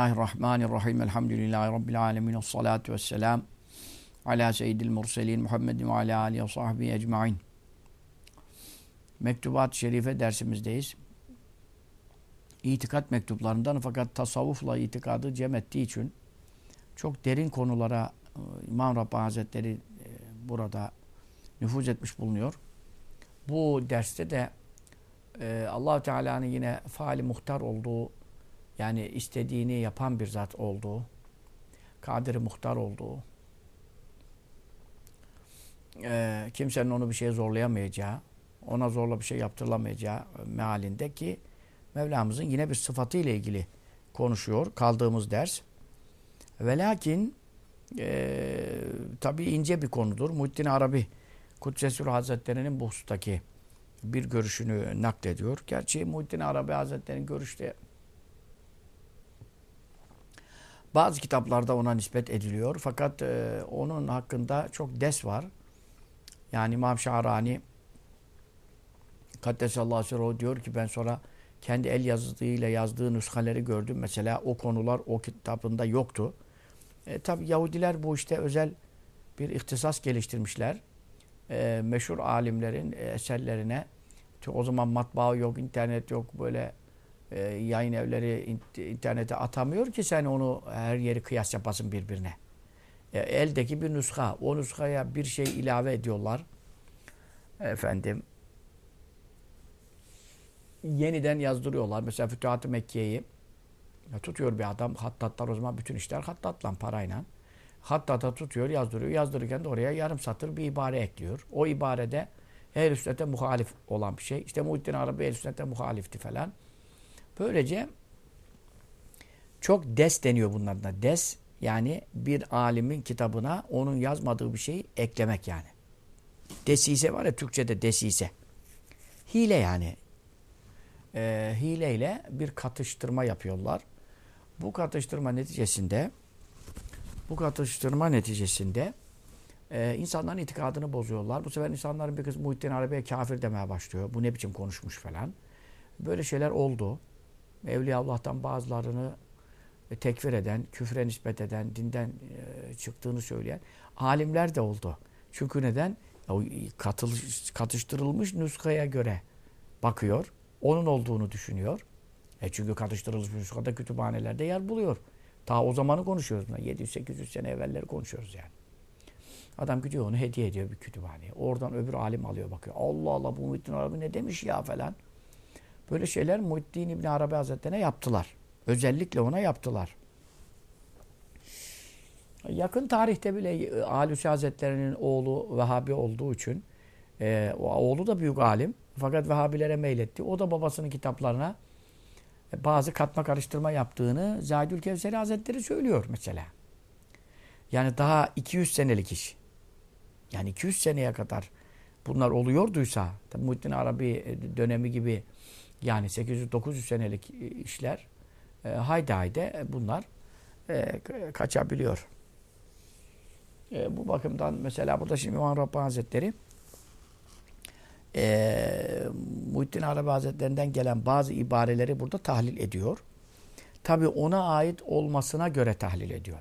Bismillahirrahmanirrahim. Elhamdülillahi Rabbil alemin. Salatu vesselam. Ala seyyidil murselin Muhammedin ve ala alihi ve sahbihi ecma'in. Mektubat-ı Şerife dersimizdeyiz. İtikat mektuplarından fakat tasavvufla itikadı cem ettiği için çok derin konulara e, İmam Rabbani Hazretleri e, burada nüfuz etmiş bulunuyor. Bu derste de e, allah Teala'nın yine faali muhtar olduğu yani istediğini yapan bir zat olduğu, kadiri muhtar olduğu, e, kimsenin onu bir şeye zorlayamayacağı, ona zorla bir şey yaptırılamayacağı mealinde ki Mevlamızın yine bir sıfatı ile ilgili konuşuyor kaldığımız ders. Ve lakin e, tabi ince bir konudur. Muhittin Arabi Kudsesül Hazretleri'nin bu husustaki bir görüşünü naklediyor. Gerçi Muhittin Arabi Hazretleri'nin görüşte bazı kitaplarda ona nispet ediliyor. Fakat e, onun hakkında çok des var. Yani İmam Şahrani Kaddesallahu Sirruhu diyor ki ben sonra kendi el yazısıyla yazdığı nüshaleri gördüm. Mesela o konular o kitabında yoktu. E, Tabi Yahudiler bu işte özel bir ihtisas geliştirmişler. E, meşhur alimlerin eserlerine o zaman matbaa yok, internet yok, böyle e, yayın evleri internete atamıyor ki sen onu her yeri kıyas yapasın birbirine. E, eldeki bir nuska. O nuskaya bir şey ilave ediyorlar. Efendim yeniden yazdırıyorlar. Mesela Fütuhat-ı Mekke'yi tutuyor bir adam. Hattatlar o zaman bütün işler hattatla parayla. Hattata tutuyor, yazdırıyor. Yazdırırken de oraya yarım satır bir ibare ekliyor. O ibarede ehl sünnete muhalif olan bir şey. İşte Muhittin Arabi ehl sünnete muhalifti falan. Böylece çok des deniyor bunlardan. Des yani bir alimin kitabına onun yazmadığı bir şeyi eklemek yani. Desise var ya Türkçe'de desise. Hile yani. E, hileyle bir katıştırma yapıyorlar. Bu katıştırma neticesinde bu katıştırma neticesinde e, insanların itikadını bozuyorlar. Bu sefer insanların bir kısmı Muhittin Arabi'ye kafir demeye başlıyor. Bu ne biçim konuşmuş falan. Böyle şeyler oldu. Evliya Allah'tan bazılarını tekfir eden, küfre nispet eden, dinden e, çıktığını söyleyen alimler de oldu. Çünkü neden? Katıl, katıştırılmış nuskaya göre bakıyor. Onun olduğunu düşünüyor. E çünkü katıştırılmış nuskada kütüphanelerde yer buluyor. Ta o zamanı konuşuyoruz. 700-800 sene evvelleri konuşuyoruz yani. Adam gidiyor onu hediye ediyor bir kütüphaneye. Oradan öbür alim alıyor bakıyor. Allah Allah bu Muhittin Arabi ne demiş ya falan. Böyle şeyler Muhittin İbni Arabi Hazretleri'ne yaptılar. Özellikle ona yaptılar. Yakın tarihte bile e, Alüsi Hazretleri'nin oğlu Vehhabi olduğu için e, oğlu da büyük alim. Fakat Vehhabilere meyletti. O da babasının kitaplarına e, bazı katma karıştırma yaptığını Zahidül Kevseri Hazretleri söylüyor mesela. Yani daha 200 senelik iş. Yani 200 seneye kadar bunlar oluyorduysa, tabi Muhittin Arabi dönemi gibi yani 800-900 senelik işler e, haydi haydi bunlar e, kaçabiliyor. E, bu bakımdan mesela burada şimdi İmam Rabbani Hazretleri e, Muhittin Arabi Hazretlerinden gelen bazı ibareleri burada tahlil ediyor. Tabi ona ait olmasına göre tahlil ediyor.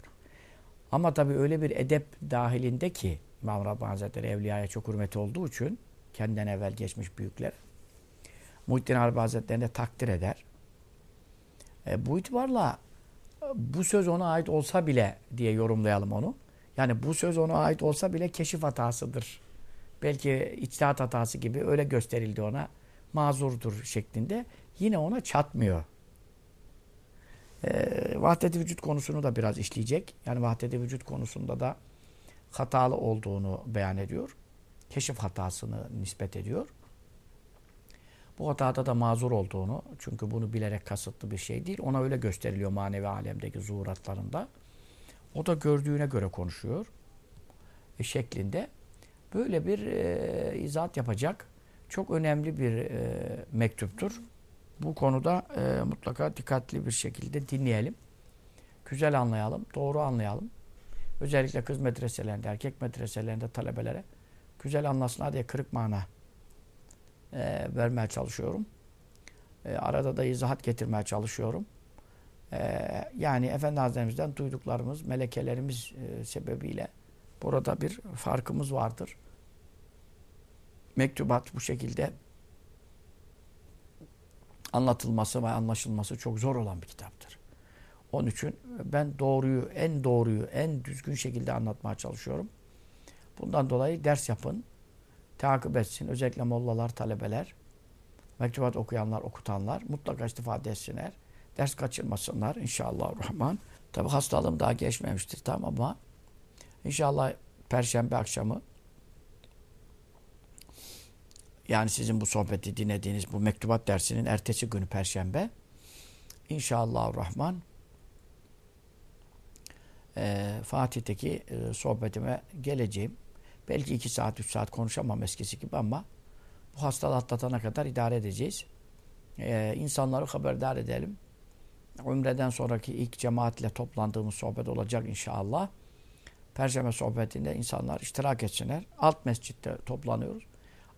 Ama tabi öyle bir edep dahilinde ki İmam Rabbani Hazretleri Evliya'ya çok hürmeti olduğu için kendinden evvel geçmiş büyükler Muhittin Arabi Hazretleri'ni takdir eder. E, bu itibarla bu söz ona ait olsa bile diye yorumlayalım onu. Yani bu söz ona ait olsa bile keşif hatasıdır. Belki içtihat hatası gibi öyle gösterildi ona. Mazurdur şeklinde. Yine ona çatmıyor. E, vahdet-i vücut konusunu da biraz işleyecek. Yani vahdet-i vücut konusunda da hatalı olduğunu beyan ediyor. Keşif hatasını nispet ediyor. Bu hatada da mazur olduğunu, çünkü bunu bilerek kasıtlı bir şey değil, ona öyle gösteriliyor manevi alemdeki zuhuratlarında. O da gördüğüne göre konuşuyor. E, şeklinde. Böyle bir e, izahat yapacak çok önemli bir e, mektuptur. Bu konuda e, mutlaka dikkatli bir şekilde dinleyelim. Güzel anlayalım, doğru anlayalım. Özellikle kız medreselerinde, erkek medreselerinde talebelere güzel anlasınlar diye kırık mana e, vermeye çalışıyorum. E, arada da izahat getirmeye çalışıyorum. Ee, yani Efendi Hazretlerimizden duyduklarımız, melekelerimiz e, sebebiyle burada bir farkımız vardır. Mektubat bu şekilde anlatılması ve anlaşılması çok zor olan bir kitaptır. Onun için ben doğruyu, en doğruyu, en düzgün şekilde anlatmaya çalışıyorum. Bundan dolayı ders yapın, takip etsin. Özellikle mollalar, talebeler, mektubat okuyanlar, okutanlar mutlaka istifade etsinler. Ders kaçırmasınlar inşallah rahman. Tabi hastalığım daha geçmemiştir tam ama inşallah perşembe akşamı yani sizin bu sohbeti dinlediğiniz bu mektubat dersinin ertesi günü perşembe inşallah rahman e, Fatih'teki e, sohbetime geleceğim. Belki iki saat, üç saat konuşamam eskisi gibi ama bu hastalığı atlatana kadar idare edeceğiz. E, insanları haberdar edelim. Ümreden sonraki ilk cemaatle toplandığımız sohbet olacak inşallah. Perşembe sohbetinde insanlar iştirak etsinler. Alt mescitte toplanıyoruz.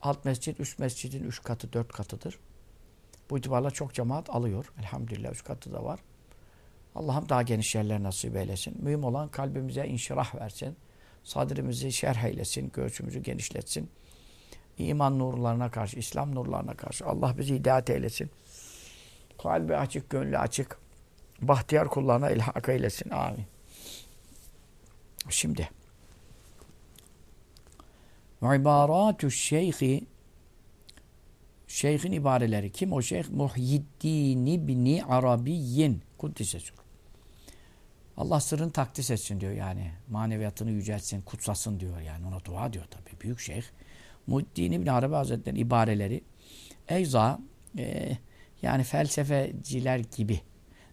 Alt mescit üst mescidin üç katı, dört katıdır. Bu itibarla çok cemaat alıyor. Elhamdülillah üç katı da var. Allah'ım daha geniş yerler nasip eylesin. Mühim olan kalbimize inşirah versin. Sadrimizi şerh eylesin. Göğsümüzü genişletsin. İman nurlarına karşı, İslam nurlarına karşı Allah bizi hidayet eylesin. Kalbi açık, gönlü açık. Bahtiyar kullarına ilhak eylesin. Amin. Şimdi İbaratü şeyhi Şeyhin ibareleri. Kim o şeyh? Muhyiddin İbni Arabiyyin. Kuddise Allah sırrını takdis etsin diyor yani. Maneviyatını yüceltsin, kutsasın diyor yani. Ona dua diyor tabii. Büyük şeyh. Muhyiddin İbni Arabi Hazretleri'nin ibareleri Eyza e, yani felsefeciler gibi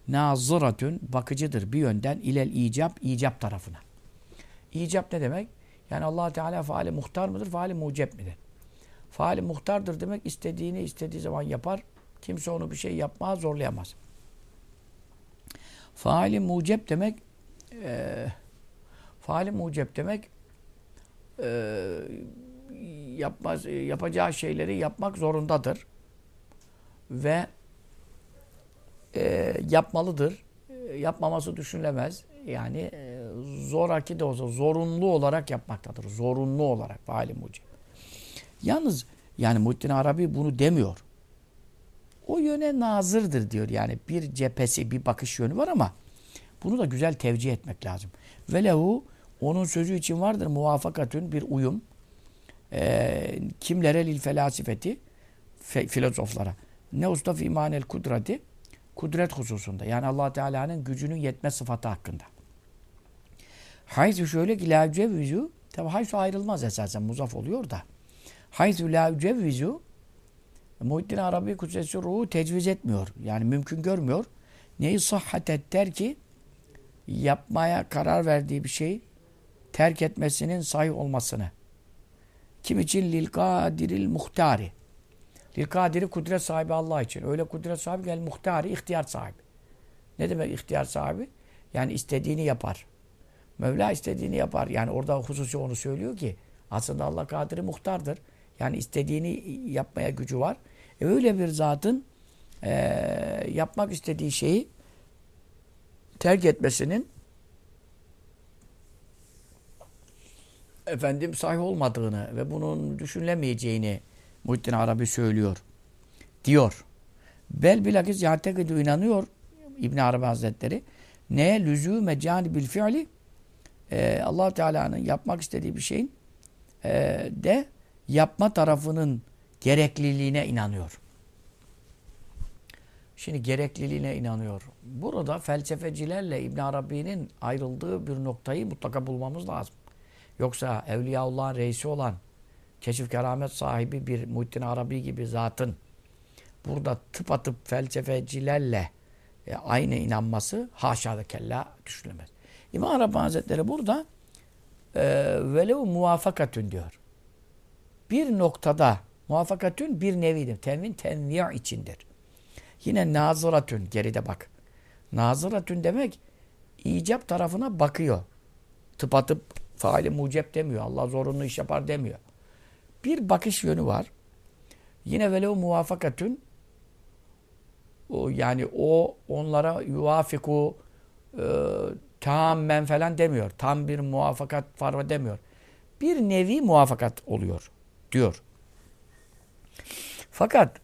nazıratün bakıcıdır bir yönden ilel icap icap tarafına. İcap ne demek? Yani allah Teala faali muhtar mıdır, faali mucep midir? Faali muhtardır demek istediğini istediği zaman yapar. Kimse onu bir şey yapmaya zorlayamaz. Faali mucep demek e, faali mucep demek e, yapmaz, yapacağı şeyleri yapmak zorundadır. Ve e, yapmalıdır. E, yapmaması düşünülemez. Yani e, zoraki de olsa zorunlu olarak yapmaktadır. Zorunlu olarak faali mucib. Yalnız yani Muhittin Arabi bunu demiyor. O yöne nazırdır diyor. Yani bir cephesi, bir bakış yönü var ama bunu da güzel tevcih etmek lazım. Velehu onun sözü için vardır muvafakatün bir uyum. E, kimlere lil felasifeti fe, filozoflara. Ne usta fi imanel kudreti kudret hususunda. Yani allah Teala'nın gücünün yetme sıfatı hakkında. Hayzu şöyle ki la cevvizu tabi hayzu ayrılmaz esasen muzaf oluyor da. Hayzu la cevvizu Muhittin Arabi Kudsesi ruhu tecviz etmiyor. Yani mümkün görmüyor. Neyi sahhatet der ki yapmaya karar verdiği bir şey terk etmesinin sahih olmasını. Kim için? Lil kadiril muhtari. Lil kadiri kudret sahibi Allah için. Öyle kudret sahibi gel muhtari ihtiyar sahibi. Ne demek ihtiyar sahibi? Yani istediğini yapar. Mevla istediğini yapar. Yani orada hususi onu söylüyor ki aslında Allah kadiri muhtardır. Yani istediğini yapmaya gücü var. E öyle bir zatın e, yapmak istediği şeyi terk etmesinin efendim sahih olmadığını ve bunun düşünülemeyeceğini Muhittin Arabi söylüyor. Diyor. Bel bilakis yatekidu inanıyor İbn Arabi Hazretleri. Neye lüzume canibil fiili e, allah Teala'nın yapmak istediği bir şeyin e, de yapma tarafının gerekliliğine inanıyor. Şimdi gerekliliğine inanıyor. Burada felsefecilerle İbn Arabi'nin ayrıldığı bir noktayı mutlaka bulmamız lazım. Yoksa Evliyaullah'ın reisi olan keşif keramet sahibi bir Muhittin Arabi gibi zatın burada tıpatıp felsefecilerle e, aynı inanması haşa ve kella düşünülemez. İmam Arabi Hazretleri burada e, velev muvafakatün diyor. Bir noktada muvafakatün bir nevidir. Tenvin tenvi' içindir. Yine nazıratün geride bak. Nazıratün demek icap tarafına bakıyor. Tıpatıp faali mucep demiyor. Allah zorunlu iş yapar demiyor. Bir bakış yönü var. Yine velev muvafakatün o, yani o onlara yuvafiku e, tamamen falan demiyor. Tam bir muvafakat var demiyor. Bir nevi muvafakat oluyor diyor. Fakat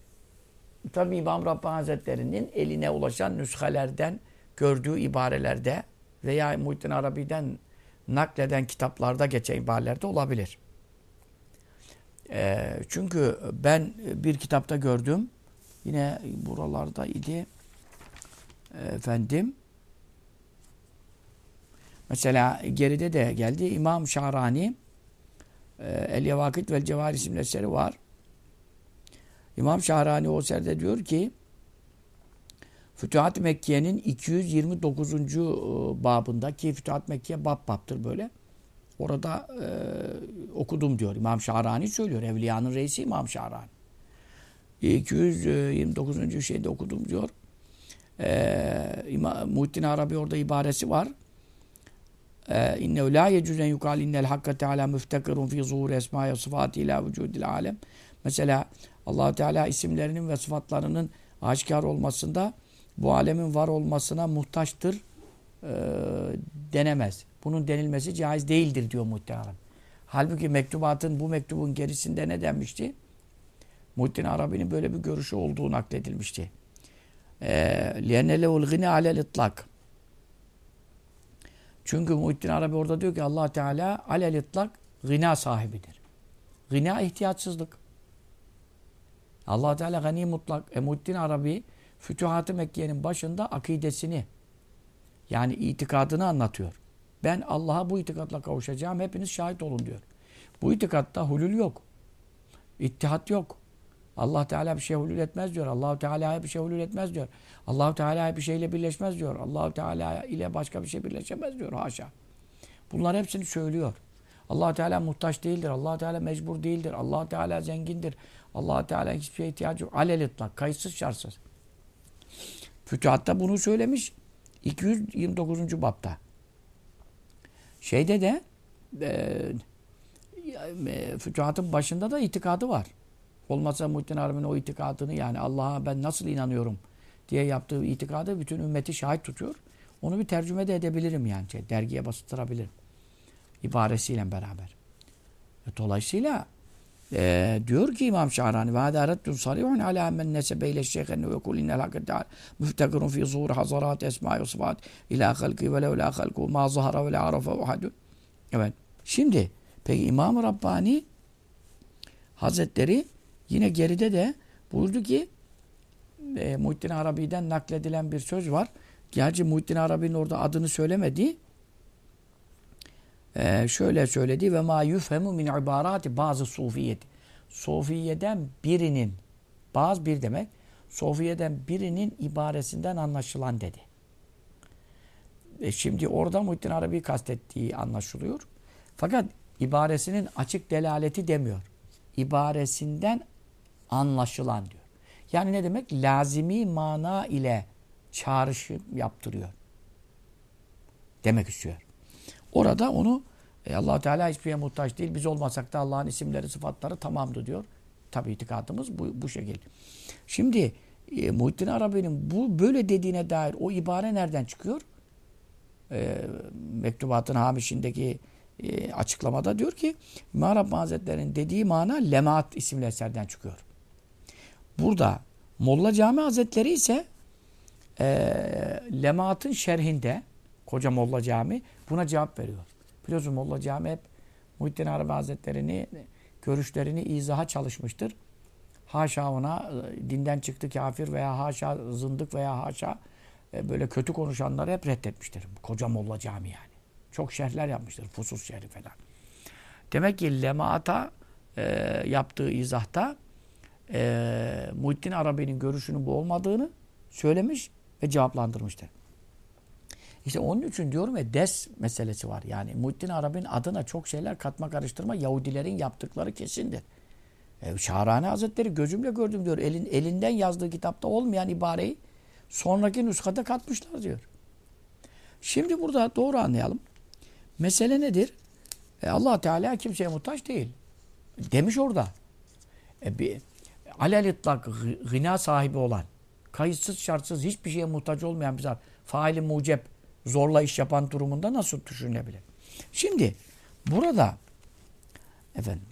tabi İmam Rabbani Hazretleri'nin eline ulaşan nüshalerden gördüğü ibarelerde veya Muhittin Arabi'den nakleden kitaplarda geçen ibarelerde olabilir. E, çünkü ben bir kitapta gördüm. Yine buralarda idi. Efendim. Mesela geride de geldi. İmam Şahrani El Yevakit vel Cevar isimli eseri var. İmam Şahrani o eserde diyor ki Fütuhat Mekke'nin 229. E, babında ki Fütuhat Mekke bab babtır böyle. Orada e, okudum diyor. İmam Şahrani söylüyor. Evliyanın reisi İmam Şahrani. 229. şeyde okudum diyor. Ee, İmam, Muhittin Arabi orada ibaresi var. Ee, inne la yecuzen yukal innel hakka teala müftekirun fi zuhur esmaya sıfatı ila vücudil alem. Mesela allah Teala isimlerinin ve sıfatlarının aşikar olmasında bu alemin var olmasına muhtaçtır e, denemez. Bunun denilmesi caiz değildir diyor muhtemelen. Halbuki mektubatın bu mektubun gerisinde ne denmişti? Muhittin Arabi'nin böyle bir görüşü olduğu nakledilmişti. لِيَنَّ لَهُ الْغِنَى عَلَى الْاِطْلَقِ çünkü Muhittin Arabi orada diyor ki allah Teala alel itlak gına sahibidir. Gına ihtiyaçsızlık. allah Teala gani mutlak. E Muhittin Arabi Fütuhat-ı Mekke'nin başında akidesini yani itikadını anlatıyor. Ben Allah'a bu itikatla kavuşacağım. Hepiniz şahit olun diyor. Bu itikatta hulül yok. İttihat yok. Allah Teala bir şey hulül etmez diyor. Allahu Teala'ya bir şey hulül etmez diyor. Allahu Teala bir şeyle birleşmez diyor. Allahu Teala ile başka bir şey birleşemez diyor. Haşa. Bunlar hepsini söylüyor. allah Teala muhtaç değildir. allah Teala mecbur değildir. allah Teala zengindir. allah Teala hiçbir şeye ihtiyacı yok. Alel itlak. Kayıtsız şartsız. Fütuhat'ta bunu söylemiş. 229. bapta. Şeyde de e, e, Fütuhat'ın başında da itikadı var. Olmazsa Muhittin Arabi'nin o itikadını yani Allah'a ben nasıl inanıyorum diye yaptığı itikadı bütün ümmeti şahit tutuyor. Onu bir tercüme de edebilirim yani. Şey, dergiye basıttırabilirim. İbaresiyle beraber. E, dolayısıyla e, diyor ki İmam Şahrani ve hâdâ reddun sarihun alâ men nesebe ile şeyhenne ve kul innel hakkı teâlâ müftekirun fî zuhur hazarat esmâ ve sıfat ilâ halki ve lev lâ halku mâ zahara ve lâ arafa uhadun. Evet. Şimdi peki İmam-ı Rabbani Hazretleri Yine geride de buyurdu ki e, Muhittin Arabi'den nakledilen bir söz var. Gerçi Muhittin Arabi'nin orada adını söylemedi. E, şöyle söyledi ve ma yufhemu min ibarati bazı sufiyeti. Sufiyeden birinin bazı bir demek Sofiyeden birinin ibaresinden anlaşılan dedi. E şimdi orada Muhittin Arabi kastettiği anlaşılıyor. Fakat ibaresinin açık delaleti demiyor. İbaresinden anlaşılan diyor. Yani ne demek? Lazimi mana ile çağrışım yaptırıyor. Demek istiyor. Orada onu e, allah Teala hiçbir şeye muhtaç değil. Biz olmasak da Allah'ın isimleri, sıfatları tamamdı diyor. Tabi itikadımız bu, bu şekilde. Şimdi e, Muhittin Arabi'nin bu böyle dediğine dair o ibare nereden çıkıyor? E, mektubatın hamişindeki e, açıklamada diyor ki Rabbani Hazretleri'nin dediği mana Lemaat isimli eserden çıkıyor. Burada Molla Cami Hazretleri ise e, Lemaat'ın şerhinde koca Molla Cami buna cevap veriyor. Biliyorsun Molla Cami hep Muhittin Arabi Hazretleri'ni görüşlerini izaha çalışmıştır. Haşa ona dinden çıktı kafir veya haşa zındık veya haşa e, böyle kötü konuşanları hep reddetmiştir. Koca Molla Cami yani. Çok şerhler yapmıştır. Fusus şerhi falan. Demek ki Lemaat'a e, yaptığı izahta e, Muhittin Arabi'nin görüşünün bu olmadığını söylemiş ve cevaplandırmıştır. İşte onun için diyorum ya des meselesi var. Yani Muhittin Arabi'nin adına çok şeyler katma karıştırma Yahudilerin yaptıkları kesindir. E, Şahrani Hazretleri gözümle gördüm diyor. Elin, elinden yazdığı kitapta olmayan ibareyi sonraki nüshada katmışlar diyor. Şimdi burada doğru anlayalım. Mesele nedir? E, allah Teala kimseye muhtaç değil. Demiş orada. E, bir, alel itlak gına sahibi olan kayıtsız şartsız hiçbir şeye muhtaç olmayan bir zat faili mucep zorla iş yapan durumunda nasıl düşünebilir? Şimdi burada efendim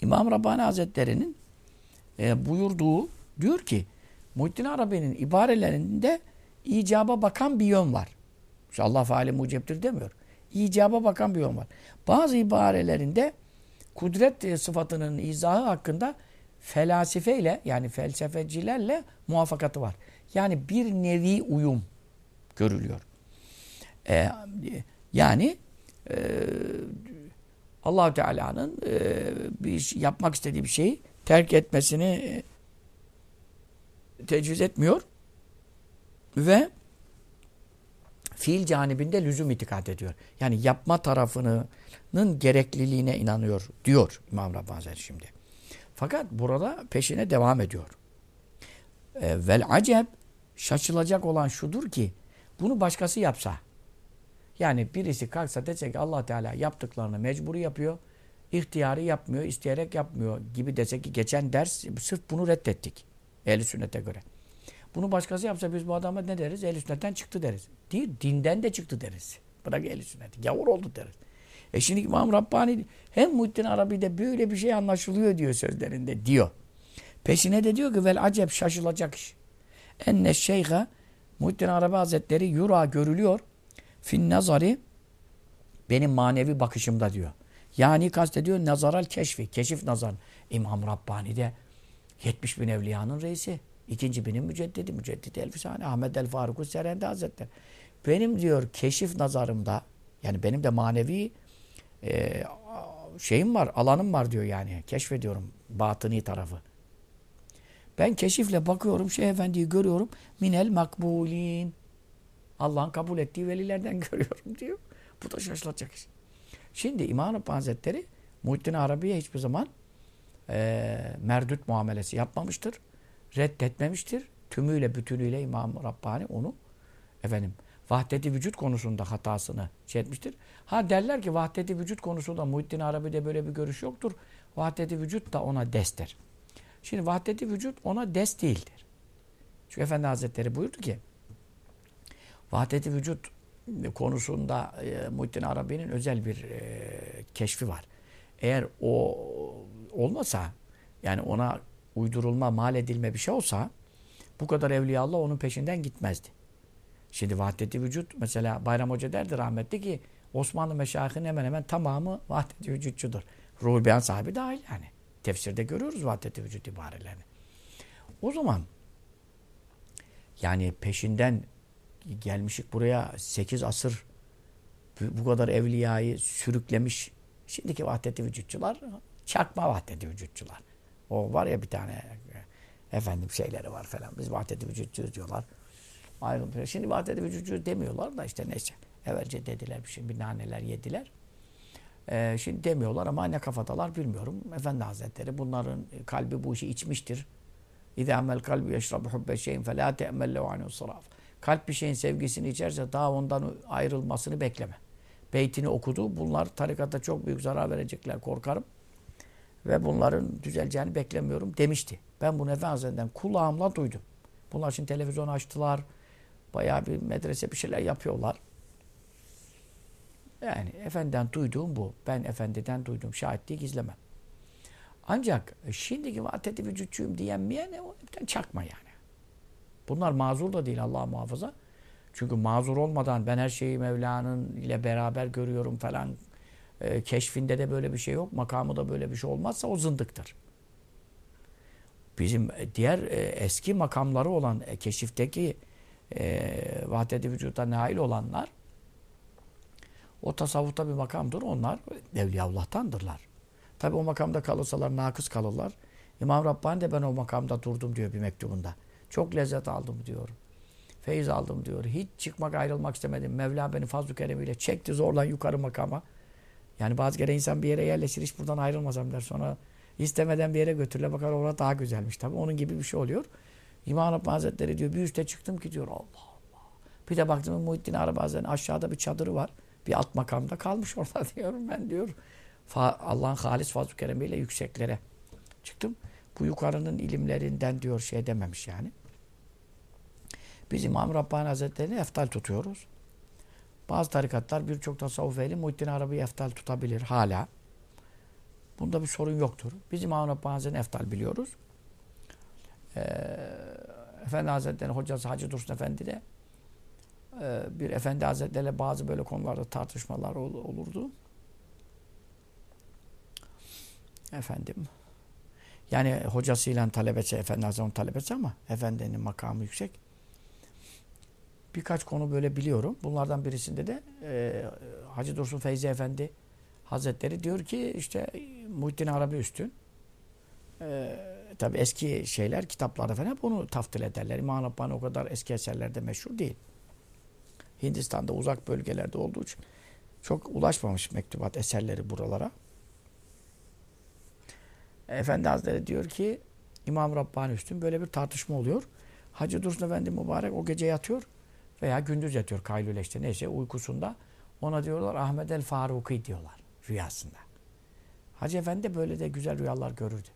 İmam Rabbani Hazretleri'nin e, buyurduğu diyor ki Muhittin Arabi'nin ibarelerinde icaba bakan bir yön var. İşte Allah faali muceptir demiyor. İcaba bakan bir yön var. Bazı ibarelerinde kudret e, sıfatının izahı hakkında felasifeyle yani felsefecilerle muvaffakatı var. Yani bir nevi uyum görülüyor. Ee, yani e, allah Teala'nın e, bir yapmak istediği bir şeyi terk etmesini e, tecviz etmiyor ve fiil canibinde lüzum itikat ediyor. Yani yapma tarafının gerekliliğine inanıyor diyor İmam Rabbani şimdi. Fakat burada peşine devam ediyor. E, vel acep şaşılacak olan şudur ki bunu başkası yapsa yani birisi kalksa dese ki allah Teala yaptıklarını mecburi yapıyor. ihtiyarı yapmıyor, isteyerek yapmıyor gibi dese ki geçen ders sırf bunu reddettik. Ehl-i sünnete göre. Bunu başkası yapsa biz bu adama ne deriz? Ehl-i sünnetten çıktı deriz. Değil, dinden de çıktı deriz. Bırak ehl-i sünneti. Gavur oldu deriz. E şimdi İmam Rabbani hem Muhittin Arabi'de böyle bir şey anlaşılıyor diyor sözlerinde diyor. Peşine de diyor ki vel acep şaşılacak iş. Enne şeyha Muhittin Arabi Hazretleri yura görülüyor. Fin nazari benim manevi bakışımda diyor. Yani kastediyor nazaral keşfi. Keşif nazar. İmam Rabbani de 70 bin evliyanın reisi. İkinci binin müceddidi. Müceddidi Elfisani. Ahmet El Faruk Serendi Hazretleri. Benim diyor keşif nazarımda yani benim de manevi e, şeyim var, alanım var diyor yani. Keşfediyorum batıni tarafı. Ben keşifle bakıyorum, Şeyh Efendi'yi görüyorum. Minel makbulin. Allah'ın kabul ettiği velilerden görüyorum diyor. Bu da şaşılacak iş. Şimdi İmam Rabbani Hazretleri Muhittin Arabi'ye hiçbir zaman e, merdut muamelesi yapmamıştır. Reddetmemiştir. Tümüyle, bütünüyle İmam Rabbani onu efendim vahdeti vücut konusunda hatasını şey etmiştir. Ha derler ki vahdeti vücut konusunda Muhittin Arabi'de böyle bir görüş yoktur. Vahdeti vücut da ona destir. Şimdi vahdeti vücut ona des değildir. Çünkü Efendi Hazretleri buyurdu ki vahdeti vücut konusunda e, Muhittin Arabi'nin özel bir e, keşfi var. Eğer o olmasa yani ona uydurulma, mal edilme bir şey olsa bu kadar evliya Allah onun peşinden gitmezdi. Şimdi vahdeti vücut mesela Bayram Hoca derdi rahmetli ki Osmanlı meşayihinin hemen hemen tamamı vahdeti vücutçudur. Ruhul Beyan sahibi dahil yani. Tefsirde görüyoruz vahdeti vücut ibarelerini. O zaman yani peşinden gelmişik buraya 8 asır bu kadar evliyayı sürüklemiş şimdiki vahdeti vücutçular çakma vahdeti vücutçular. O var ya bir tane efendim şeyleri var falan. Biz vahdeti vücutçuyuz diyorlar. Ayrılıyor. Şimdi vahdeti vücutçu demiyorlar da işte neyse. Evvelce dediler bir şey, bir naneler yediler. Ee, şimdi demiyorlar ama ne kafadalar bilmiyorum. Efendi Hazretleri bunların kalbi bu işi içmiştir. İzâ amel kalbi yeşrabu hubbe şeyin felâ te'mellehu anhu. Kalp bir şeyin sevgisini içerse daha ondan ayrılmasını bekleme. Beytini okudu. Bunlar tarikata çok büyük zarar verecekler korkarım. Ve bunların düzeleceğini beklemiyorum demişti. Ben bunu Efendi Hazretleri'nden kulağımla duydum. Bunlar için televizyon açtılar. Bayağı bir medrese bir şeyler yapıyorlar. Yani efendiden duyduğum bu. Ben efendiden duyduğum şahitliği gizlemem. Ancak şimdiki vahdeti vücutçuyum diyenmeyen o hepten çakma yani. Bunlar mazur da değil Allah muhafaza. Çünkü mazur olmadan ben her şeyi Mevla'nın ile beraber görüyorum falan e, keşfinde de böyle bir şey yok. Makamı da böyle bir şey olmazsa o zındıktır. Bizim diğer e, eski makamları olan e, keşifteki e, vahdet-i vücuda nail olanlar o tasavvufta bir makamdır. Onlar Evliyaullah'tandırlar. Tabi o makamda kalırsalar nakıs kalırlar. İmam Rabbani de ben o makamda durdum diyor bir mektubunda. Çok lezzet aldım diyor. Feyiz aldım diyor. Hiç çıkmak ayrılmak istemedim. Mevla beni fazl-ı keremiyle çekti zorla yukarı makama. Yani bazı kere insan bir yere yerleşir hiç buradan ayrılmasam der. Sonra istemeden bir yere götürüle bakar orada daha güzelmiş. Tabi onun gibi bir şey oluyor. İmam Rabbani Hazretleri diyor bir üste çıktım ki diyor Allah Allah. Bir de baktım Muhittin Arabi Hazretleri aşağıda bir çadırı var. Bir alt makamda kalmış orada diyorum ben diyor. Allah'ın halis fazl-ı keremiyle yükseklere çıktım. Bu yukarının ilimlerinden diyor şey dememiş yani. Biz İmam Rabbani Hazretleri'ni eftal tutuyoruz. Bazı tarikatlar birçok tasavvuf ehli Muhittin Arabi'yi eftal tutabilir hala. Bunda bir sorun yoktur. Biz İmam Rabbani Hazretleri'ni eftal biliyoruz. Ee, Efendi Hazretleri hocası Hacı Dursun Efendi de e, bir Efendi Hazretleri'yle bazı böyle konularda tartışmalar ol, olurdu. Efendim yani hocasıyla talebesi, Efendi Hazretleri'nin talebesi ama Efendinin makamı yüksek. Birkaç konu böyle biliyorum. Bunlardan birisinde de e, Hacı Dursun Feyzi Efendi Hazretleri diyor ki işte Muhittin Arabi üstün. E, tabi eski şeyler, kitaplarda falan hep onu taftil ederler. İmam Rabbani o kadar eski eserlerde meşhur değil. Hindistan'da uzak bölgelerde olduğu için çok ulaşmamış mektubat eserleri buralara. Efendi Hazretleri diyor ki İmam Rabbani üstün böyle bir tartışma oluyor. Hacı Dursun Efendi mübarek o gece yatıyor veya gündüz yatıyor kaylule neyse uykusunda. Ona diyorlar Ahmet el Faruki diyorlar rüyasında. Hacı Efendi böyle de güzel rüyalar görürdü.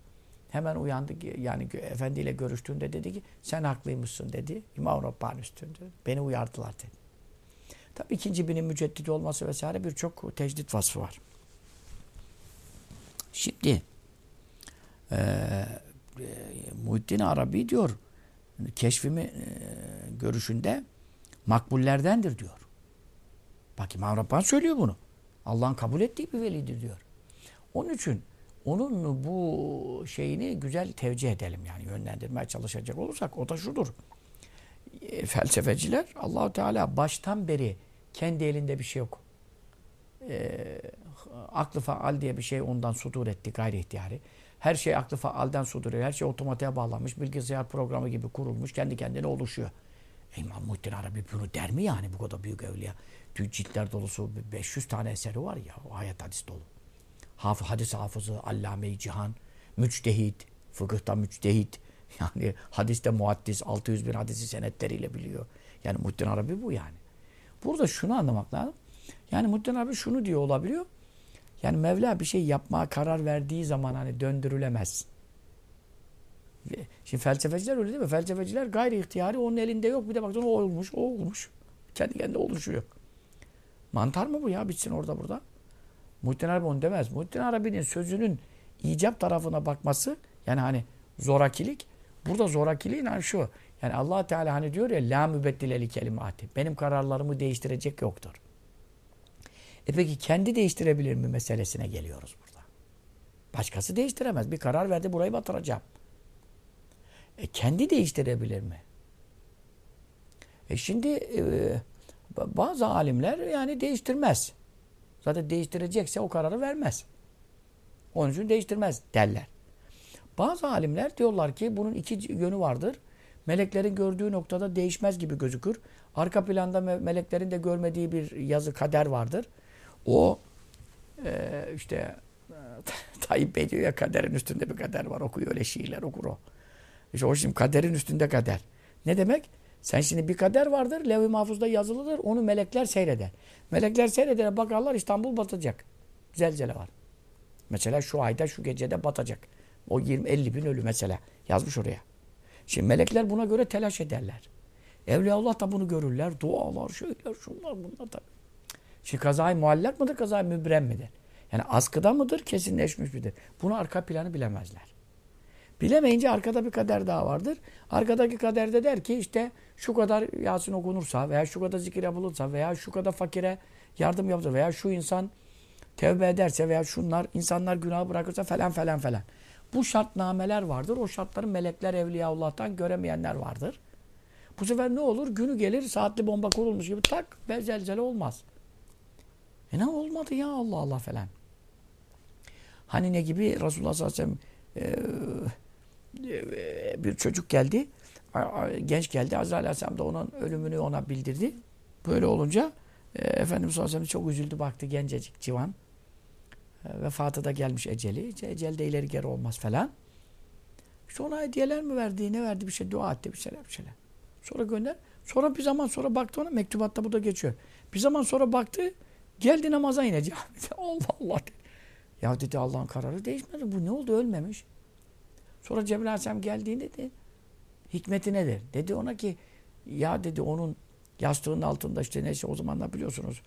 Hemen uyandı yani Efendi ile görüştüğünde dedi ki sen haklıymışsın dedi. İmam Rabbani üstündü. Beni uyardılar dedi. Tabi ikinci binin müceddidi olması vesaire birçok tecdit vasfı var. Şimdi e, Muhittin Arabi diyor keşfimi e, görüşünde makbullerdendir diyor. Bak İmam Rabbani söylüyor bunu. Allah'ın kabul ettiği bir velidir diyor. Onun için onun bu şeyini güzel tevcih edelim yani yönlendirmeye çalışacak olursak o da şudur. E, felsefeciler Allahu Teala baştan beri kendi elinde bir şey yok. E, aklı faal diye bir şey ondan sudur etti gayri ihtiyari. Her şey aklı faalden suduruyor. Her şey otomatiğe bağlanmış. Bilgisayar programı gibi kurulmuş. Kendi kendine oluşuyor. İmam Muhittin Arabi bunu der mi yani bu kadar büyük evliya? Ciltler dolusu 500 tane eseri var ya o ayet hadis dolu. Haf hadis hafızı, allame-i cihan, müçtehit, fıkıhta müçtehit. Yani hadiste muhaddis, 600 bin hadisi senetleriyle biliyor. Yani Muhittin Arabi bu yani. Burada şunu anlamak lazım. Yani Muhittin Arabi şunu diyor olabiliyor. Yani Mevla bir şey yapmaya karar verdiği zaman hani döndürülemez. Şimdi felsefeciler öyle değil mi? Felsefeciler gayri ihtiyari onun elinde yok. Bir de baktın o olmuş, o olmuş. Kendi kendine oluşuyor. Mantar mı bu ya? Bitsin orada burada. Muhittin Arabi onu demez. Muhittin Arabi'nin sözünün icap tarafına bakması yani hani zorakilik burada zorakiliğin hani şu. Yani allah Teala hani diyor ya la mübeddileli kelimati. Benim kararlarımı değiştirecek yoktur. E peki kendi değiştirebilir mi meselesine geliyoruz burada. Başkası değiştiremez. Bir karar verdi burayı batıracağım. E kendi değiştirebilir mi? E şimdi e, bazı alimler yani değiştirmez. Zaten değiştirecekse o kararı vermez. Onun için değiştirmez derler. Bazı alimler diyorlar ki bunun iki yönü vardır. Meleklerin gördüğü noktada değişmez gibi gözükür. Arka planda me meleklerin de görmediği bir yazı kader vardır. O e, işte Tayyip Bey diyor ya kaderin üstünde bir kader var. Okuyor öyle şiirler okur o. İşte o şimdi kaderin üstünde kader. Ne demek? Sen şimdi bir kader vardır. Levh-i Mahfuz'da yazılıdır. Onu melekler seyreder. Melekler seyreder. Bakarlar İstanbul batacak. Zelzele var. Mesela şu ayda şu gecede batacak. O 20-50 bin ölü mesela. Yazmış oraya. Şimdi melekler buna göre telaş ederler. Evliyaullah da bunu görürler. Dualar, şeyler, şunlar, bunlar tabii. Şimdi kazayı muallak mıdır, kazayı mübrem midir? Yani askıda mıdır, kesinleşmiş midir? Bunu arka planı bilemezler. Bilemeyince arkada bir kader daha vardır. Arkadaki kaderde der ki işte şu kadar Yasin okunursa veya şu kadar zikir yapılırsa veya şu kadar fakire yardım yapılırsa veya şu insan tevbe ederse veya şunlar insanlar günah bırakırsa falan falan falan. Bu şartnameler vardır. O şartları melekler Evliyaullah'tan göremeyenler vardır. Bu sefer ne olur? Günü gelir saatli bomba kurulmuş gibi tak ve zelzele olmaz. E ne olmadı ya Allah Allah falan. Hani ne gibi Resulullah sallallahu aleyhi ve sellem e, bir çocuk geldi. Genç geldi. Azrail aleyhisselam da onun ölümünü ona bildirdi. Böyle olunca e, Efendimiz sallallahu çok üzüldü baktı gencecik civan. E, vefatı da gelmiş eceli. Ecel de ileri geri olmaz falan. İşte ona hediyeler mi verdi, ne verdi bir şey, dua etti bir şeyler bir şeyler. Sonra gönder. Sonra bir zaman sonra baktı ona, mektubatta bu da geçiyor. Bir zaman sonra baktı, Geldi namaza camide. Allah Allah. Ya dedi Allah'ın kararı değişmedi. Bu ne oldu ölmemiş. Sonra Cebrail Aleyhisselam geldiğinde dedi hikmeti nedir? Dedi ona ki ya dedi onun yastığının altında işte neyse o zamanlar biliyorsunuz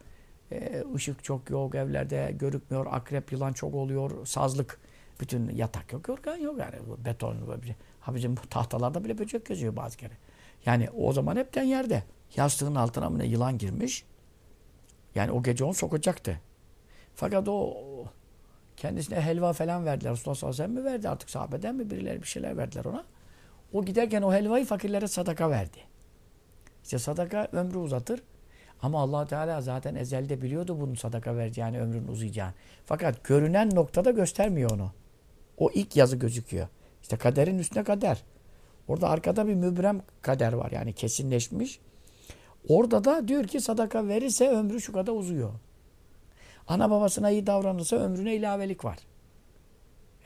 e, ışık çok yok evlerde görükmüyor akrep yılan çok oluyor sazlık bütün yatak yok yorgan yok yani beton böyle. Ha bizim bu tahtalarda bile böcek geziyor bazı kere. Yani o zaman hepten yerde. Yastığın altına mı ne yılan girmiş. Yani o gece onu sokacaktı. Fakat o kendisine helva falan verdiler. Resulullah sallallahu aleyhi ve sellem mi verdi artık sahabeden mi birileri bir şeyler verdiler ona. O giderken o helvayı fakirlere sadaka verdi. İşte sadaka ömrü uzatır. Ama allah Teala zaten ezelde biliyordu bunun sadaka vereceğini, ömrün uzayacağını. Fakat görünen noktada göstermiyor onu. O ilk yazı gözüküyor. İşte kaderin üstüne kader. Orada arkada bir mübrem kader var yani kesinleşmiş. Orada da diyor ki sadaka verirse ömrü şu kadar uzuyor. Ana babasına iyi davranırsa ömrüne ilavelik var.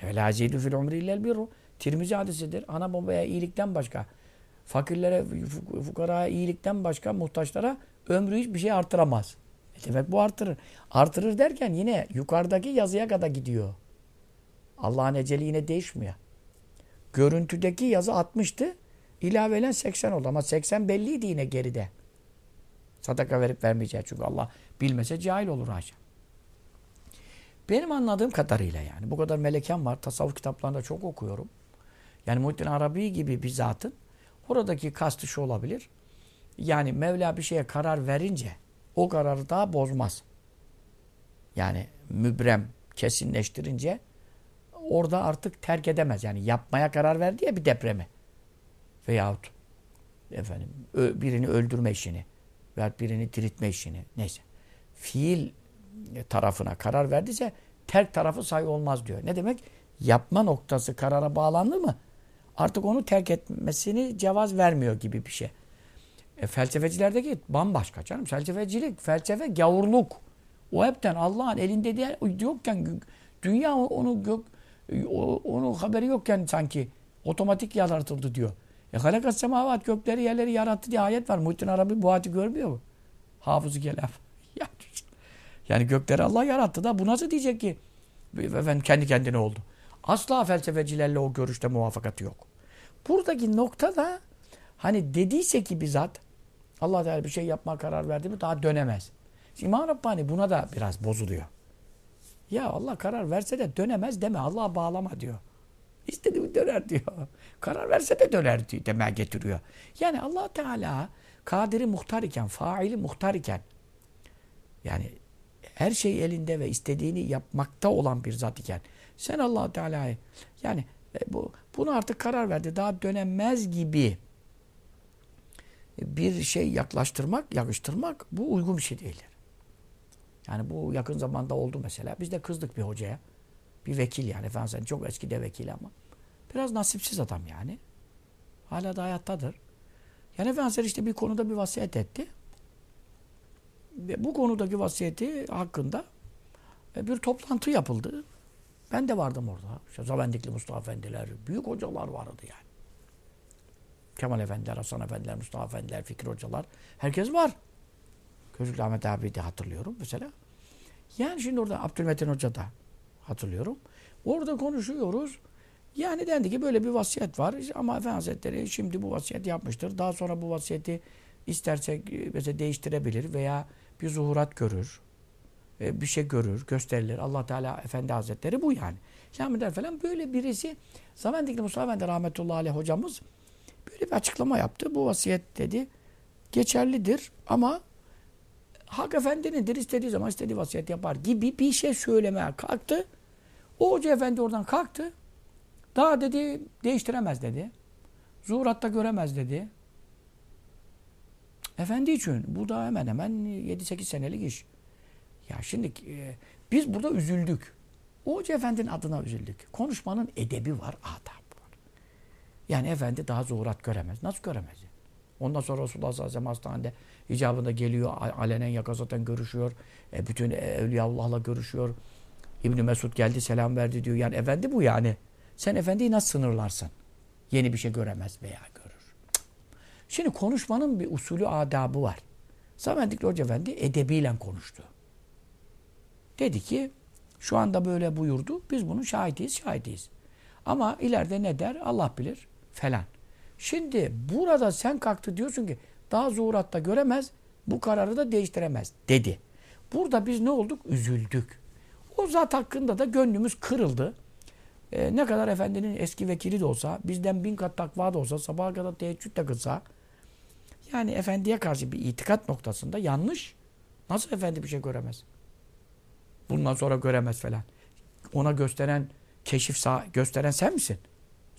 Evlâ zîdü fil umri illel birru. Tirmizi hadisidir. Ana babaya iyilikten başka, fakirlere, fukaraya iyilikten başka muhtaçlara ömrü hiçbir şey artıramaz. E demek bu artırır. Artırır derken yine yukarıdaki yazıya kadar gidiyor. Allah'ın eceli yine değişmiyor. Görüntüdeki yazı 60'tı. İlavelen 80 oldu ama 80 belliydi yine geride. Sadaka verip vermeyeceği çünkü Allah bilmese cahil olur haşa. Benim anladığım kadarıyla yani bu kadar melekem var. Tasavvuf kitaplarında çok okuyorum. Yani Muhittin Arabi gibi bir zatın oradaki kastı şu olabilir. Yani Mevla bir şeye karar verince o kararı daha bozmaz. Yani mübrem kesinleştirince orada artık terk edemez. Yani yapmaya karar verdi ya bir depremi. Veyahut efendim birini öldürme işini veya birini diriltme işini neyse. Fiil tarafına karar verdiyse terk tarafı say olmaz diyor. Ne demek? Yapma noktası karara bağlandı mı artık onu terk etmesini cevaz vermiyor gibi bir şey. E, felsefecilerdeki bambaşka canım. Felsefecilik, felsefe gavurluk. O hepten Allah'ın elinde diye yokken dünya onu gök onun haberi yokken sanki otomatik yaratıldı diyor. E halakas semavat gökleri yerleri yarattı diye ayet var. Muhittin Arabi bu ayeti görmüyor mu? Hafızı gelef. Yani gökleri Allah yarattı da bu nasıl diyecek ki efendim kendi kendine oldu. Asla felsefecilerle o görüşte muvafakatı yok. Buradaki nokta da hani dediyse ki bizzat Allah Teala bir şey yapma karar verdi mi daha dönemez. İmam Rabbani buna da biraz bozuluyor. Ya Allah karar verse de dönemez deme. Allah'a bağlama diyor. İstedi mi döner diyor. Karar verse de döner diyor, demeye getiriyor. Yani allah Teala kadiri muhtar iken, faili muhtar iken yani her şey elinde ve istediğini yapmakta olan bir zat iken sen allah Teala'yı yani e, bu, bunu artık karar verdi. Daha dönemez gibi bir şey yaklaştırmak, yakıştırmak bu uygun bir şey değildir. Yani bu yakın zamanda oldu mesela. Biz de kızdık bir hocaya. Bir vekil yani efendim çok eski de vekil ama. Biraz nasipsiz adam yani. Hala da hayattadır. Yani efendim işte bir konuda bir vasiyet etti. Bu konudaki vasiyeti hakkında e, bir toplantı yapıldı. Ben de vardım orada. İşte Zavendikli Mustafa Efendiler, büyük hocalar vardı yani. Kemal Efendiler, Hasan Efendiler, Mustafa Efendiler, Fikri Hocalar. Herkes var. Gözlüklü Ahmet abi de hatırlıyorum mesela. Yani şimdi orada Abdülmetin Hoca da hatırlıyorum. Orada konuşuyoruz. Yani dendi ki böyle bir vasiyet var ama Efendi Hazretleri şimdi bu vasiyet yapmıştır. Daha sonra bu vasiyeti istersek e, mesela değiştirebilir veya bir zuhurat görür. E, bir şey görür, gösterilir. Allah Teala Efendi Hazretleri bu yani. Şamiller falan böyle birisi zaman dikli Mustafa Efendi rahmetullahi aleyh hocamız böyle bir açıklama yaptı. Bu vasiyet dedi geçerlidir ama Hak Efendi'nindir istediği zaman istediği vasiyet yapar gibi bir şey söylemeye kalktı. O hoca efendi oradan kalktı. Daha dedi değiştiremez dedi. Zuhuratta göremez dedi. Efendi için bu da hemen hemen 7-8 senelik iş. Ya şimdi e, biz burada üzüldük. O Hoca Efendi'nin adına üzüldük. Konuşmanın edebi var, adab var. Yani efendi daha zuhurat göremez. Nasıl göremez? Ondan sonra Resulullah sallallahu aleyhi ve sellem hastanede icabında geliyor, alenen yakazaten görüşüyor. E, bütün Evliyaullah'la görüşüyor. İbni Mesud geldi, selam verdi diyor. Yani efendi bu yani. Sen efendiyi nasıl sınırlarsın? Yeni bir şey göremez veya görür. Şimdi konuşmanın bir usulü adabı var. Sametlikli Hoca Efendi edebiyle konuştu. Dedi ki şu anda böyle buyurdu. Biz bunun şahidiyiz, şahidiyiz. Ama ileride ne der Allah bilir falan. Şimdi burada sen kalktı diyorsun ki daha zuhuratta göremez, bu kararı da değiştiremez dedi. Burada biz ne olduk? Üzüldük. O zat hakkında da gönlümüz kırıldı. Ee, ne kadar efendinin eski vekili de olsa, bizden bin kat takva da olsa, sabaha kadar teheccüd de kılsa, yani efendiye karşı bir itikat noktasında yanlış. Nasıl efendi bir şey göremez? Bundan sonra göremez falan. Ona gösteren, keşif sağ, gösteren sen misin?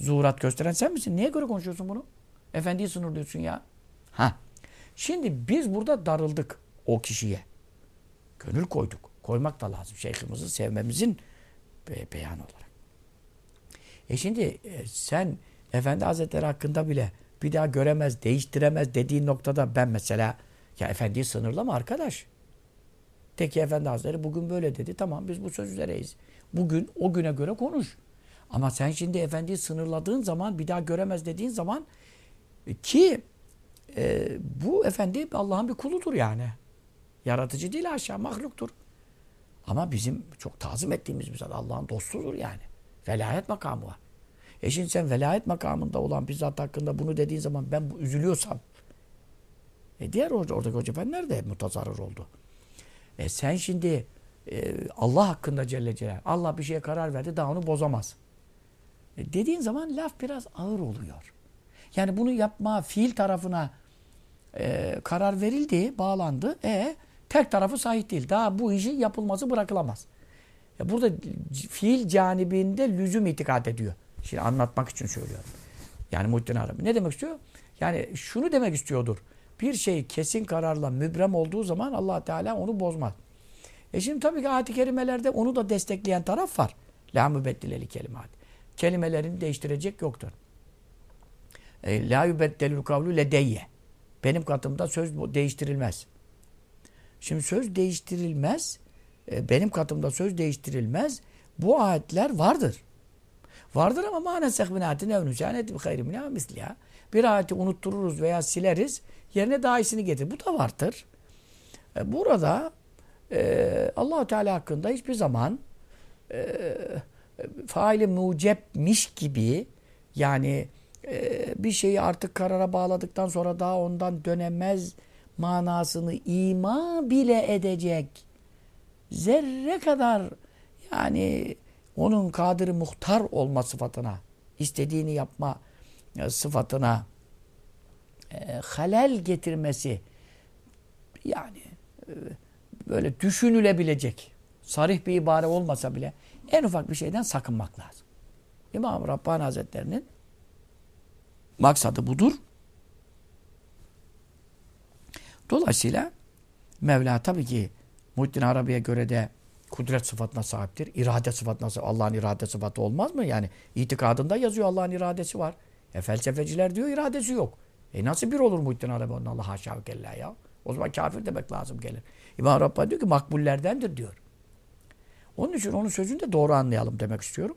Zuhurat gösteren sen misin? Niye göre konuşuyorsun bunu? Efendiyi sınırlıyorsun ya. Ha. Şimdi biz burada darıldık o kişiye. Gönül koyduk. Koymak da lazım. Şeyhimizi sevmemizin be beyanı olarak. E şimdi e, sen Efendi Hazretleri hakkında bile bir daha göremez, değiştiremez dediğin noktada ben mesela ya efendiyi sınırlama arkadaş. Teki Efendi Hazretleri bugün böyle dedi. Tamam biz bu söz üzereyiz. Bugün o güne göre konuş. Ama sen şimdi efendiyi sınırladığın zaman bir daha göremez dediğin zaman ki e, bu efendi Allah'ın bir kuludur yani. Yaratıcı değil aşağı mahluktur. Ama bizim çok tazim ettiğimiz bir Allah'ın dostudur yani. Velayet makamı var. E şimdi sen velayet makamında olan bizzat hakkında bunu dediğin zaman ben bu üzülüyorsam e diğer hoca, oradaki hoca ben nerede mutazarrır oldu? E sen şimdi e, Allah hakkında Celle Celal Allah bir şeye karar verdi daha onu bozamaz. E dediğin zaman laf biraz ağır oluyor. Yani bunu yapma fiil tarafına e, karar verildi, bağlandı. E tek tarafı sahih değil. Daha bu işin yapılması bırakılamaz. E, burada fiil canibinde lüzum itikad ediyor. Şimdi anlatmak için söylüyorum. Yani Muhittin Arabi. Ne demek istiyor? Yani şunu demek istiyordur. Bir şey kesin kararla mübrem olduğu zaman allah Teala onu bozmaz. E şimdi tabii ki ayet-i kerimelerde onu da destekleyen taraf var. La mübeddileli kelimat. Kelimelerini değiştirecek yoktur. E, La yübeddelül kavlu ledeyye. Benim katımda söz değiştirilmez. Şimdi söz değiştirilmez. E, benim katımda söz değiştirilmez. Bu ayetler vardır. Vardır ama manesek min ayetin ev nüsânet bi hayri minâ misliha. Bir ayeti unuttururuz veya sileriz. Yerine daha iyisini getir. Bu da vardır. E, burada e, allah Teala hakkında hiçbir zaman e, faili mucepmiş gibi yani e, bir şeyi artık karara bağladıktan sonra daha ondan dönemez manasını ima bile edecek zerre kadar yani onun kadiri muhtar olma sıfatına, istediğini yapma e, sıfatına e, halel getirmesi yani e, böyle düşünülebilecek sarih bir ibare olmasa bile en ufak bir şeyden sakınmak lazım. İmam Rabbani Hazretleri'nin maksadı budur. Dolayısıyla Mevla tabii ki Muhittin Arabi'ye göre de kudret sıfatına sahiptir. İrade sıfatına sahip. Allah'ın irade sıfatı olmaz mı? Yani itikadında yazıyor Allah'ın iradesi var. E felsefeciler diyor iradesi yok. E nasıl bir olur Muhittin Arabi onun Allah haşa ve kella ya? O zaman kafir demek lazım gelir. İmam Rabbani diyor ki makbullerdendir diyor. Onun için onun sözünü de doğru anlayalım demek istiyorum.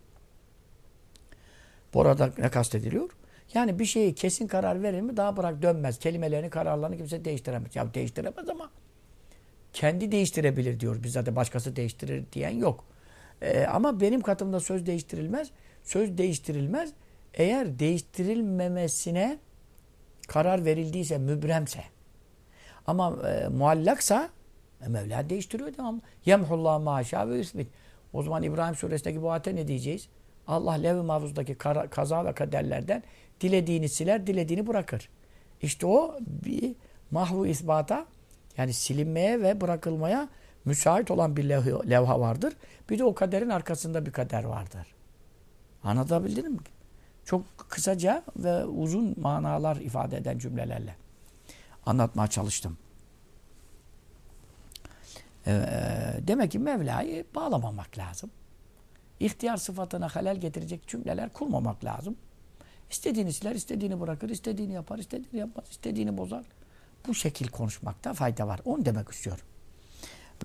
Bu arada ne kastediliyor? Yani bir şeyi kesin karar verir mi daha bırak dönmez. Kelimelerini, kararlarını kimse değiştiremez. Ya değiştiremez ama kendi değiştirebilir diyor. Bizzat de başkası değiştirir diyen yok. Ee, ama benim katımda söz değiştirilmez. Söz değiştirilmez. Eğer değiştirilmemesine karar verildiyse, mübremse. Ama e, muallaksa e, Mevla değiştiriyor devam. Yemhullah maşa ve üsbit. O zaman İbrahim suresindeki bu ayete ne diyeceğiz? Allah lev-i mahfuzdaki kaza ve kaderlerden dilediğini siler, dilediğini bırakır. İşte o bir mahvu isbata yani silinmeye ve bırakılmaya müsait olan bir levha, vardır. Bir de o kaderin arkasında bir kader vardır. Anlatabildim mi? Çok kısaca ve uzun manalar ifade eden cümlelerle anlatmaya çalıştım. Ee, demek ki Mevla'yı bağlamamak lazım. İhtiyar sıfatına halel getirecek cümleler kurmamak lazım. İstediğini siler, istediğini bırakır, istediğini yapar, istediğini yapmaz, istediğini bozar. Bu şekil konuşmakta fayda var. Onu demek istiyorum.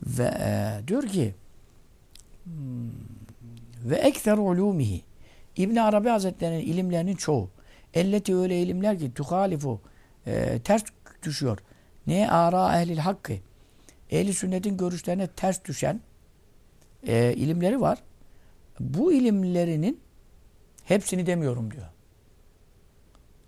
Ve e, diyor ki hmm, ve ekser ulumihi İbn Arabi Hazretleri'nin ilimlerinin çoğu elleti öyle ilimler ki tuhalifu e, ters düşüyor. Ne ara ehlil hakkı ehli sünnetin görüşlerine ters düşen e, ilimleri var. Bu ilimlerinin hepsini demiyorum diyor.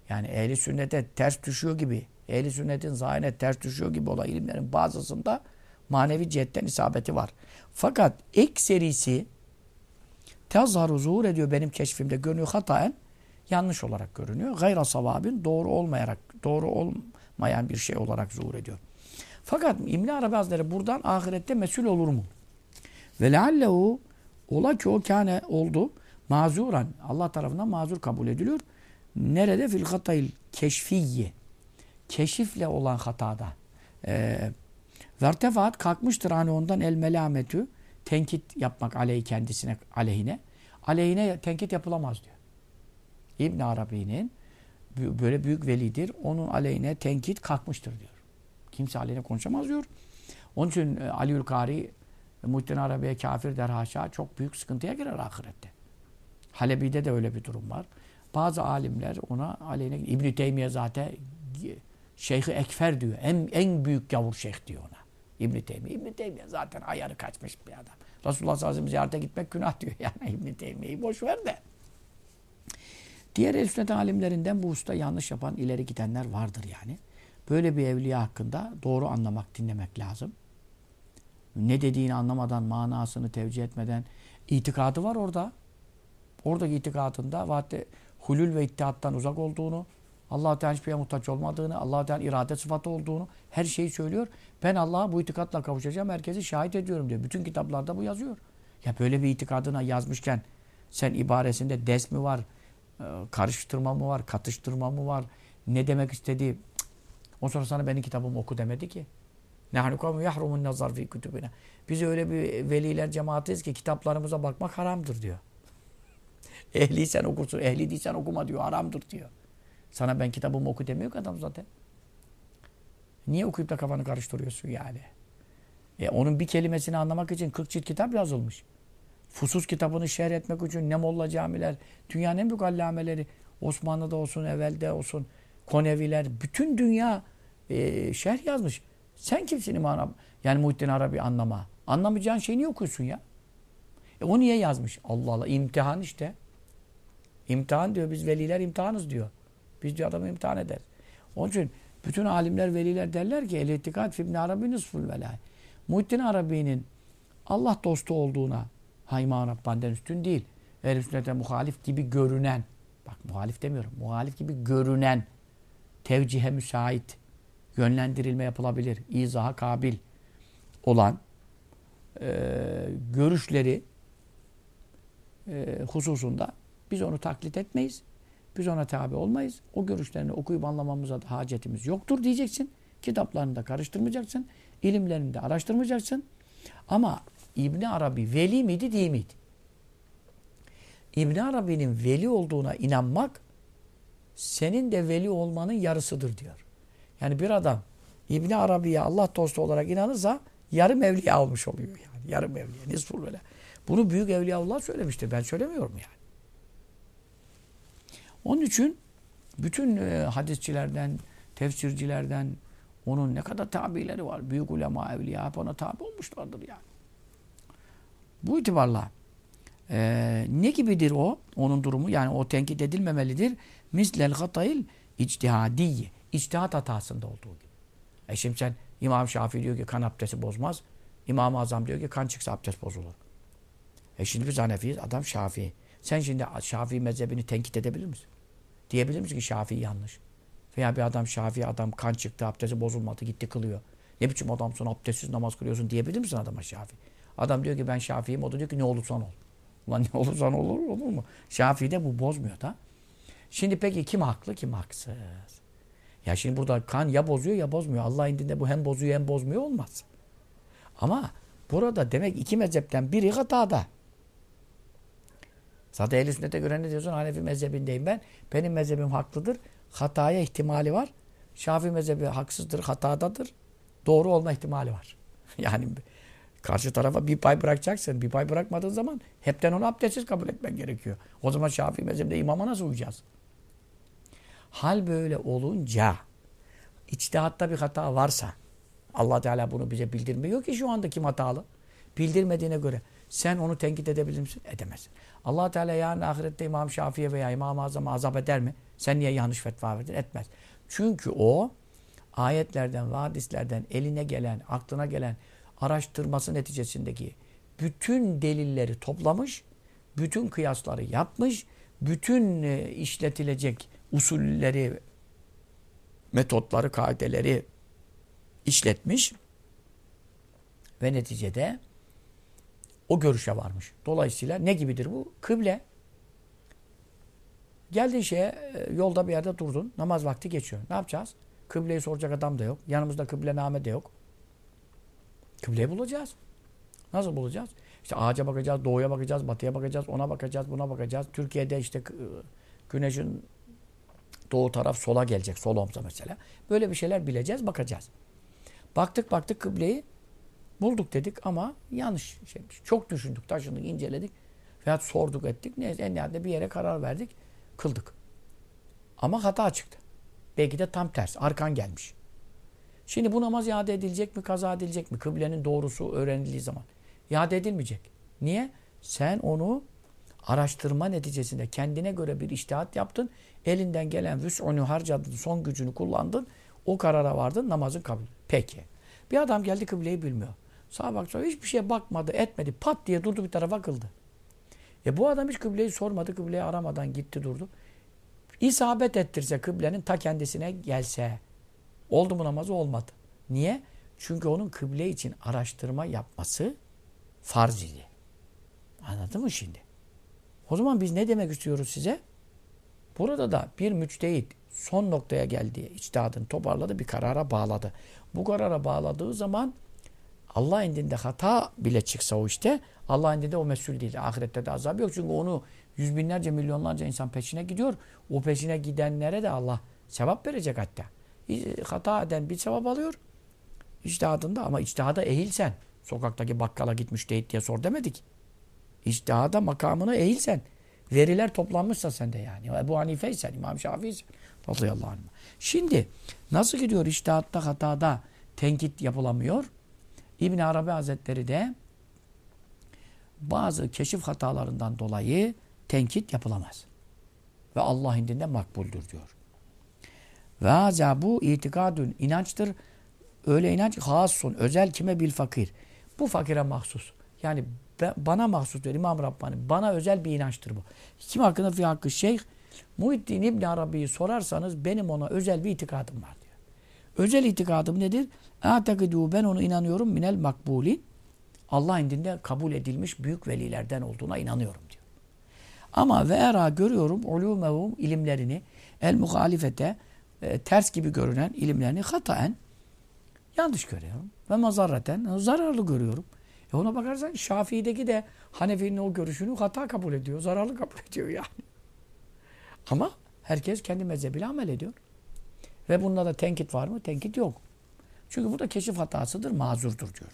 Yani ehli sünnete ters düşüyor gibi ehli sünnetin zahine ters düşüyor gibi olan ilimlerin bazısında manevi cihetten isabeti var. Fakat ekserisi tezharu zuhur ediyor benim keşfimde görünüyor hataen yanlış olarak görünüyor. Gayra savabin doğru olmayarak doğru olmayan bir şey olarak zuhur ediyor. Fakat İbn Arabi Hazretleri buradan ahirette mesul olur mu? Ve leallehu ola ki o kâne oldu mazuran Allah tarafından mazur kabul ediliyor. Nerede? Fil hatayil keşfiyye. Keşifle olan hatada. Ee, Vertefaat kalkmıştır hani ondan el melametü tenkit yapmak aleyhi kendisine aleyhine. Aleyhine tenkit yapılamaz diyor. İbn Arabi'nin böyle büyük velidir. Onun aleyhine tenkit kalkmıştır diyor. Kimse aleyhine konuşamaz diyor. Onun için e, Aliül Kari Muhittin Arabi'ye kafir der haşa çok büyük sıkıntıya girer ahirette. Halebi'de de öyle bir durum var. Bazı alimler ona aleyhine İbn-i Teymiye zaten Şeyhi Ekfer diyor. En, en büyük gavur şeyh diyor ona. İbn-i Teymiye. İbn-i Teymiye zaten ayarı kaçmış bir adam. Resulullah sallallahu aleyhi ve sellem ziyarete gitmek günah diyor. Yani İbn-i Teymiye'yi boş ver de. Diğer el alimlerinden bu usta yanlış yapan ileri gidenler vardır yani. Böyle bir evliya hakkında doğru anlamak, dinlemek lazım. Ne dediğini anlamadan, manasını tevcih etmeden itikadı var orada. Oradaki itikadında vaate hulül ve ittihattan uzak olduğunu, Allah Teala hiçbir şeye muhtaç olmadığını, Allah Teala irade sıfatı olduğunu her şeyi söylüyor. Ben Allah'a bu itikatla kavuşacağım. Herkesi şahit ediyorum diyor. Bütün kitaplarda bu yazıyor. Ya böyle bir itikadına yazmışken sen ibaresinde des mi var, e, karıştırma mı var, katıştırma mı var, ne demek istediği. O sonra sana benim kitabımı oku demedi ki. Nehnu kavmu yahrumun nazar fi kütübüne. Biz öyle bir veliler cemaatiz ki kitaplarımıza bakmak haramdır diyor. Ehliysen okursun, ehli değilsen okuma diyor, haramdır diyor. Sana ben kitabımı oku demiyor adam zaten. Niye okuyup da kafanı karıştırıyorsun yani? E onun bir kelimesini anlamak için 40 cilt kitap yazılmış. Fusus kitabını şerh etmek için ne molla camiler, dünyanın en büyük allameleri, Osmanlı'da olsun, evvelde olsun, Koneviler, bütün dünya e, şerh yazmış. Sen kimsin İmam Yani Muhittin Arabi anlama. Anlamayacağın şeyi niye okuyorsun ya? E o niye yazmış? Allah Allah imtihan işte. İmtihan diyor biz veliler imtihanız diyor. Biz diyor adamı imtihan eder. Onun için bütün alimler, veliler derler ki el-itikat fi ibn Arabi nisful velay. Muhittin Arabi'nin Allah dostu olduğuna Hayman Rabbani'den üstün değil. Ehl-i sünnete muhalif gibi görünen bak muhalif demiyorum. Muhalif gibi görünen tevcihe müsait yönlendirilme yapılabilir. izaha kabil olan e, görüşleri e, hususunda biz onu taklit etmeyiz. Biz ona tabi olmayız. O görüşlerini okuyup anlamamıza da hacetimiz yoktur diyeceksin. Kitaplarını da karıştırmayacaksın. İlimlerini de araştırmayacaksın. Ama İbn Arabi veli miydi değil miydi? İbn Arabi'nin veli olduğuna inanmak senin de veli olmanın yarısıdır diyor. Yani bir adam İbn Arabi'ye Allah dostu olarak inanırsa yarım evliya olmuş oluyor yani. Yarım evliya. Nisful böyle. Bunu büyük evliyaullah söylemiştir. Ben söylemiyorum yani. Onun için bütün e, hadisçilerden, tefsircilerden onun ne kadar tabileri var. Büyük ulema, evliya hep ona tabi olmuşlardır yani. Bu itibarla e, ne gibidir o? Onun durumu yani o tenkit edilmemelidir. Mislel hatayil içtihadiyye. İçtihat hatasında olduğu gibi. E şimdi sen İmam Şafii diyor ki kan abdesti bozmaz. İmam-ı Azam diyor ki kan çıksa abdest bozulur. E şimdi biz Hanefiyiz, adam Şafii. Sen şimdi Şafii mezhebini tenkit edebilir misin? Diyebilir misin ki Şafii yanlış? Veya bir adam Şafii adam kan çıktı, abdesti bozulmadı, gitti kılıyor. Ne biçim adamsın, abdestsiz namaz kılıyorsun diyebilir misin adama Şafii? Adam diyor ki ben Şafii'yim, o da diyor ki ne olursan ol. Ulan ne olursan olur, olur mu? Şafii de bu bozmuyor da. Şimdi peki kim haklı, kim haksız? Ya şimdi burada kan ya bozuyor ya bozmuyor. Allah indinde bu hem bozuyor hem bozmuyor olmaz. Ama burada demek iki mezhepten biri hatada. Zaten ehl sünnete göre ne diyorsun? Hanefi mezhebindeyim ben. Benim mezhebim haklıdır. Hataya ihtimali var. Şafii mezhebi haksızdır, hatadadır. Doğru olma ihtimali var. yani karşı tarafa bir pay bırakacaksın. Bir pay bırakmadığın zaman hepten onu abdestsiz kabul etmen gerekiyor. O zaman Şafii mezhebinde imama nasıl uyacağız? Hal böyle olunca içtihatta bir hata varsa Allah Teala bunu bize bildirmiyor ki şu anda kim hatalı. Bildirmediğine göre sen onu tenkit edebilir misin? Edemezsin. Allah Teala yarın ahirette İmam Şafii'ye veya İmam-ı Azam'a azap eder mi? Sen niye yanlış fetva verdin? Etmez. Çünkü o ayetlerden ve hadislerden eline gelen, aklına gelen araştırması neticesindeki bütün delilleri toplamış, bütün kıyasları yapmış, bütün e, işletilecek usulleri, metotları, kaideleri işletmiş ve neticede o görüşe varmış. Dolayısıyla ne gibidir bu? Kıble. Geldin şeye, e, yolda bir yerde durdun. Namaz vakti geçiyor. Ne yapacağız? Kıbleyi soracak adam da yok. Yanımızda kıblename de yok. Kıbleyi bulacağız. Nasıl bulacağız? İşte ağaca bakacağız, doğuya bakacağız, batıya bakacağız, ona bakacağız, buna bakacağız. Türkiye'de işte güneşin doğu taraf sola gelecek, sol omza mesela. Böyle bir şeyler bileceğiz, bakacağız. Baktık baktık kıbleyi bulduk dedik ama yanlış şeymiş. Çok düşündük, taşındık, inceledik. Veyahut sorduk ettik. Neyse en nihayetinde bir yere karar verdik. Kıldık. Ama hata çıktı. Belki de tam ters. Arkan gelmiş. Şimdi bu namaz iade edilecek mi, kaza edilecek mi? Kıblenin doğrusu öğrenildiği zaman. İade edilmeyecek. Niye? Sen onu araştırma neticesinde kendine göre bir iştihat yaptın. Elinden gelen vüs'unu harcadın, son gücünü kullandın. O karara vardın, namazın kabul. Peki. Bir adam geldi kıbleyi bilmiyor. Sağa bak sonra hiçbir şeye bakmadı, etmedi. Pat diye durdu bir tarafa kıldı. E bu adam hiç kıbleyi sormadı, kıbleyi aramadan gitti durdu. İsabet ettirse kıblenin ta kendisine gelse. Oldu mu namazı? Olmadı. Niye? Çünkü onun kıble için araştırma yapması farz idi. Anladın mı şimdi? O zaman biz ne demek istiyoruz size? Burada da bir müçtehit son noktaya geldi. İçtihadını toparladı, bir karara bağladı. Bu karara bağladığı zaman Allah indinde hata bile çıksa o işte Allah indinde o mesul değil. Ahirette de azabı yok. Çünkü onu yüz binlerce, milyonlarca insan peşine gidiyor. O peşine gidenlere de Allah sevap verecek hatta. Hata eden bir sevap alıyor. İçtihadında ama içtihada eğilsen. Sokaktaki bakkala gitmiş değil diye sor demedik. İçtihada makamına eğilsen. Veriler toplanmışsa sende yani. Ebu Hanife'ysen, İmam Şafii'ysen. Radıyallahu anh. Şimdi nasıl gidiyor içtihatta hatada tenkit yapılamıyor? İbn Arabi Hazretleri de bazı keşif hatalarından dolayı tenkit yapılamaz. Ve Allah indinde makbuldür diyor. Ve haza bu itikadün inançtır. Öyle inanç hasun özel kime bil fakir. Bu fakire mahsus. Yani bana mahsus diyor İmam Rabbani. Bana özel bir inançtır bu. Kim hakkında fi hakkı şeyh Muhiddin İbn Arabi'yi sorarsanız benim ona özel bir itikadım var diyor. Özel itikadım nedir? A'takidu ben onu inanıyorum minel makbulin. Allah indinde kabul edilmiş büyük velilerden olduğuna inanıyorum diyor. Ama ve era görüyorum ulumehum ilimlerini el muhalifete e, ters gibi görünen ilimlerini hataen yanlış görüyorum. Ve mazarreten zararlı görüyorum. E ona bakarsan Şafii'deki de Hanefi'nin o görüşünü hata kabul ediyor. Zararlı kabul ediyor yani. Ama herkes kendi mezhebiyle amel ediyor. Ve bunda da tenkit var mı? Tenkit yok. Çünkü bu da keşif hatasıdır, mazurdur diyor.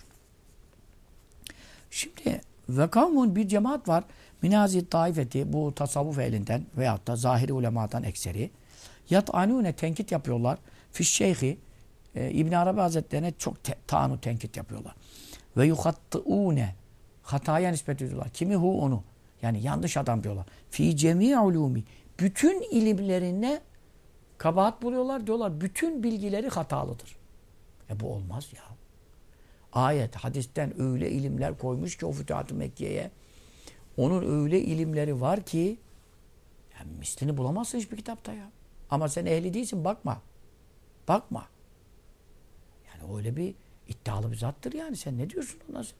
Şimdi ve kavmun bir cemaat var. Minazi taifeti bu tasavvuf elinden veyahut da zahiri ulemadan ekseri. Yat anune tenkit yapıyorlar. Fiş şeyhi e, İbn Arabi Hazretlerine çok te, tanu tenkit yapıyorlar. Ve yuhattıune hataya nispet ediyorlar. Kimi hu onu. Yani yanlış adam diyorlar. Fi cemi ulumi bütün ilimlerine kabahat buluyorlar. Diyorlar bütün bilgileri hatalıdır. E bu olmaz ya. Ayet, hadisten öyle ilimler koymuş ki o Fütuhat-ı Mekke'ye. Onun öyle ilimleri var ki yani mislini bulamazsın hiçbir kitapta ya. Ama sen ehli değilsin bakma. Bakma. Yani öyle bir iddialı bir zattır yani. Sen ne diyorsun ona sen?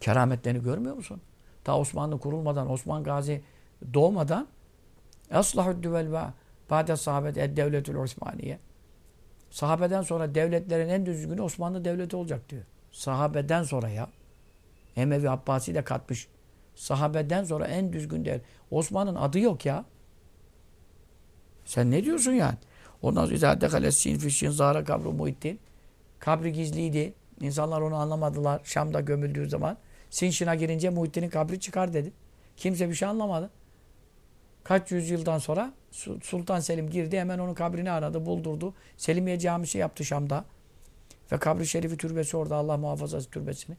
Kerametlerini görmüyor musun? Ta Osmanlı kurulmadan, Osman Gazi doğmadan Aslahü düvel ve ba'de sahabet ed devletül Osmaniye. Sahabeden sonra devletlerin en düzgünü Osmanlı Devleti olacak diyor. Sahabeden sonra ya. Emevi Abbasi de katmış. Sahabeden sonra en düzgün devlet. Osman'ın adı yok ya. Sen ne diyorsun yani? Ondan sonra izâ dehalessin fişin zâra kabru muhittin. Kabri gizliydi. İnsanlar onu anlamadılar. Şam'da gömüldüğü zaman. Sinşin'a girince Muhittin'in kabri çıkar dedi. Kimse bir şey anlamadı. Kaç yüzyıldan sonra Sultan Selim girdi hemen onun kabrini aradı, buldurdu. Selimiye Camisi yaptı Şam'da. Ve kabri şerifi türbesi orada Allah muhafazası türbesini.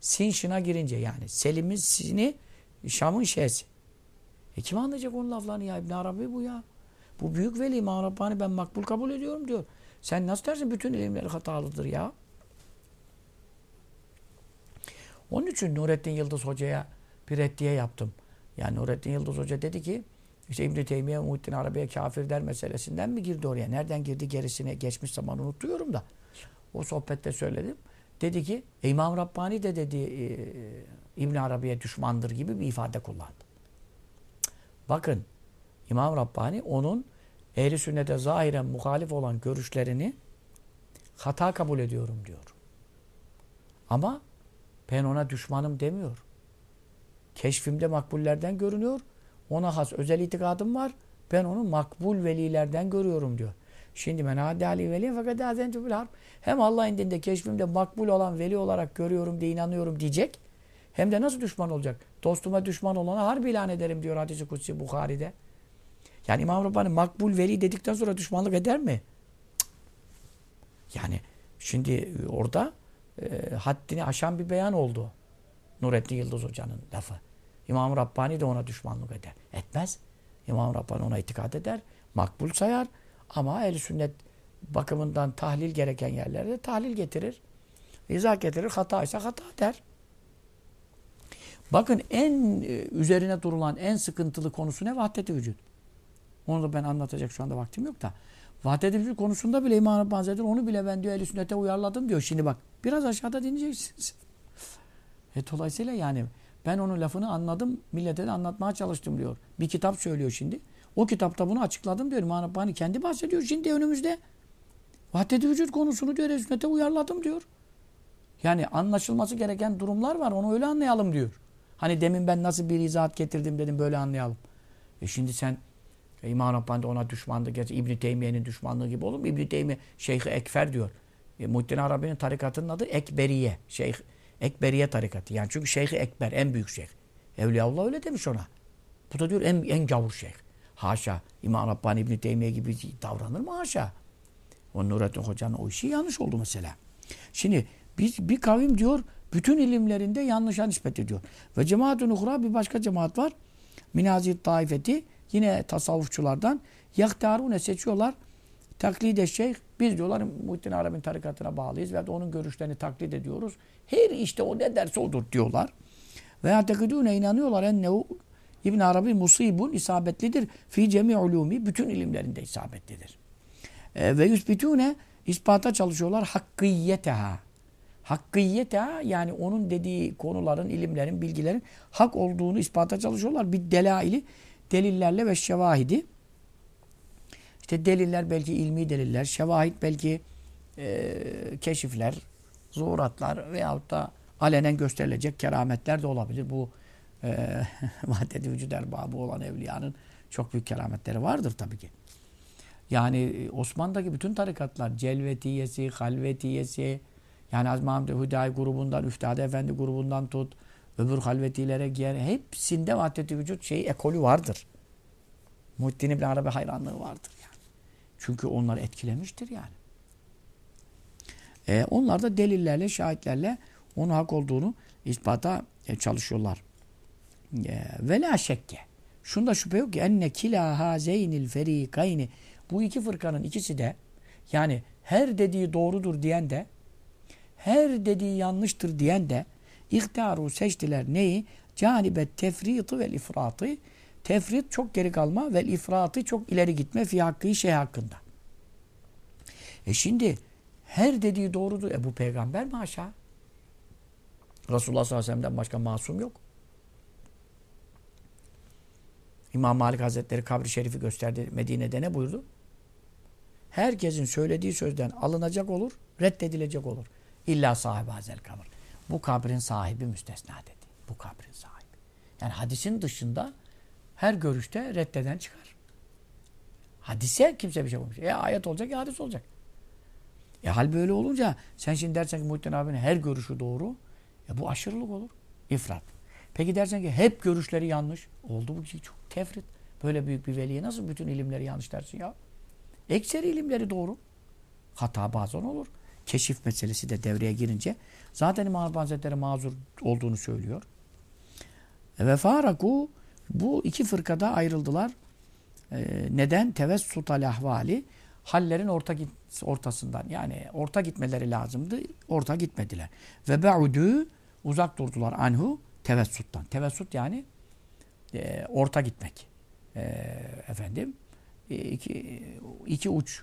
Sinşin'a girince yani Selim'in sini Şam'ın şeysi. E kim anlayacak onun laflarını ya İbn Arabi bu ya. Bu büyük veli İmam Rabbani ben makbul kabul ediyorum diyor. Sen nasıl dersin bütün ilimleri hatalıdır ya? Onun için Nurettin Yıldız Hoca'ya bir reddiye yaptım. Yani Nurettin Yıldız Hoca dedi ki işte İbn-i Teymiye Muhittin Arabi'ye kafir der meselesinden mi girdi oraya? Nereden girdi gerisine geçmiş zaman unutuyorum da. O sohbette söyledim. Dedi ki İmam Rabbani de dedi e, İbn Arabi'ye düşmandır gibi bir ifade kullandı. Bakın İmam Rabbani onun ehli sünnete zahiren muhalif olan görüşlerini hata kabul ediyorum diyor. Ama ben ona düşmanım demiyor. Keşfimde makbullerden görünüyor. Ona has özel itikadım var. Ben onu makbul velilerden görüyorum diyor. Şimdi men adali veli fakat azentu bil harp. Hem Allah indinde keşfimde makbul olan veli olarak görüyorum diye inanıyorum diyecek. Hem de nasıl düşman olacak? Dostuma düşman olana harbi ilan ederim diyor hadisi kutsi Bukhari'de. Yani İmam Rabbani makbul veli dedikten sonra düşmanlık eder mi? Yani şimdi orada e, haddini aşan bir beyan oldu. Nurettin Yıldız Hoca'nın lafı. İmam Rabbani de ona düşmanlık eder. Etmez. İmam Rabbani ona itikad eder. Makbul sayar. Ama ehl sünnet bakımından tahlil gereken yerlerde tahlil getirir. İzah getirir. Hata ise hata der. Bakın en e, üzerine durulan en sıkıntılı konusu ne? Vahdet-i vücut. Onu da ben anlatacak şu anda vaktim yok da. Vahdet-i vücut konusunda bile İmam Rabbani Hazretleri onu bile ben diyor ehl sünnete uyarladım diyor. Şimdi bak biraz aşağıda dinleyeceksiniz. E dolayısıyla yani ben onun lafını anladım, millete de anlatmaya çalıştım diyor. Bir kitap söylüyor şimdi. O kitapta bunu açıkladım diyor. İmam kendi bahsediyor şimdi önümüzde. Vahdet-i vücut konusunu diyor sünnete uyarladım diyor. Yani anlaşılması gereken durumlar var. Onu öyle anlayalım diyor. Hani demin ben nasıl bir izahat getirdim dedim böyle anlayalım. E şimdi sen e, İmam Rabbani ona düşmandı. Gerçi İbn Teymiye'nin düşmanlığı gibi olur mu? İbn Teymiye Şeyh Ekfer diyor. E, Muhittin Arabi'nin tarikatının adı Ekberiye. Şeyh Ekberiye tarikatı. Yani çünkü Şeyh Ekber en büyük şeyh. Evliyaullah öyle demiş ona. Bu da diyor en, en gavur şeyh. Haşa. İmam Rabbani İbni Teymiye gibi davranır mı? Haşa. O Nurettin Hoca'nın o işi yanlış oldu mesela. Şimdi biz bir kavim diyor bütün ilimlerinde yanlışa nispet ediyor. Ve cemaat-ı nuhra bir başka cemaat var. Minazit taifeti yine tasavvufçulardan yaktarune seçiyorlar. Taklide şeyh biz diyorlar Muhittin Arabi'nin tarikatına bağlıyız ve onun görüşlerini taklit ediyoruz. Her işte o ne derse odur diyorlar. Ve yatekidûne inanıyorlar ennehu İbn Arabi musibun isabetlidir. Fi cemi ulumi bütün ilimlerinde isabetlidir. E, ve yüzbitûne ispata çalışıyorlar hakkiyeteha. Hakkiyeteha yani onun dediği konuların, ilimlerin, bilgilerin hak olduğunu ispata çalışıyorlar. Bir delaili delillerle ve şevahidi. İşte deliller belki ilmi deliller, şevahit belki e, keşifler, zuhuratlar veyahut da alenen gösterilecek kerametler de olabilir. Bu e, vahdet-i vücud erbabı olan evliyanın çok büyük kerametleri vardır tabii ki. Yani e, Osman'daki bütün tarikatlar, Celvetiyesi, Halvetiyesi, yani Azmi Hamdi Hüdayi grubundan, Üftade Efendi grubundan tut, öbür halvetilere giyer, hepsinde vahdet-i vücut şeyi, ekolü vardır. Muhittin İbn Arabi hayranlığı vardır yani. Çünkü onlar etkilemiştir yani. E, onlar da delillerle, şahitlerle onun hak olduğunu ispata e, çalışıyorlar. E, ve la şekke. Şunda şüphe yok ki enne kila hazeynil ferikayni bu iki fırkanın ikisi de yani her dediği doğrudur diyen de her dediği yanlıştır diyen de ihtaru seçtiler neyi? Canibet tefriti vel ifratı tefrit çok geri kalma ve ifratı çok ileri gitme fi hakkı şey hakkında. E şimdi her dediği doğrudur. E bu peygamber mi aşağı? Resulullah sallallahu aleyhi ve sellem'den başka masum yok. İmam Malik Hazretleri kabri şerifi gösterdi Medine'de ne buyurdu? Herkesin söylediği sözden alınacak olur, reddedilecek olur. İlla sahibi hazel kabr. Bu kabrin sahibi müstesna dedi. Bu kabrin sahibi. Yani hadisin dışında her görüşte reddeden çıkar. Hadise kimse bir şey yapmamış. E ayet olacak ya hadis olacak. E hal böyle olunca sen şimdi dersen ki Muhittin abinin her görüşü doğru. E bu aşırılık olur. İfrat. Peki dersen ki hep görüşleri yanlış. Oldu bu şey çok tefrit. Böyle büyük bir veliye nasıl bütün ilimleri yanlış dersin ya? Ekseri ilimleri doğru. Hata bazen olur. Keşif meselesi de devreye girince zaten İmam Hazretleri mazur olduğunu söylüyor. E ve faraku bu iki fırkada ayrıldılar. Ee, neden? Tevessutal ahvali hallerin orta git, ortasından yani orta gitmeleri lazımdı. Orta gitmediler. Ve ba'udu uzak durdular anhu tevessuttan. Tevessut yani e, orta gitmek. E, efendim e, iki, iki uç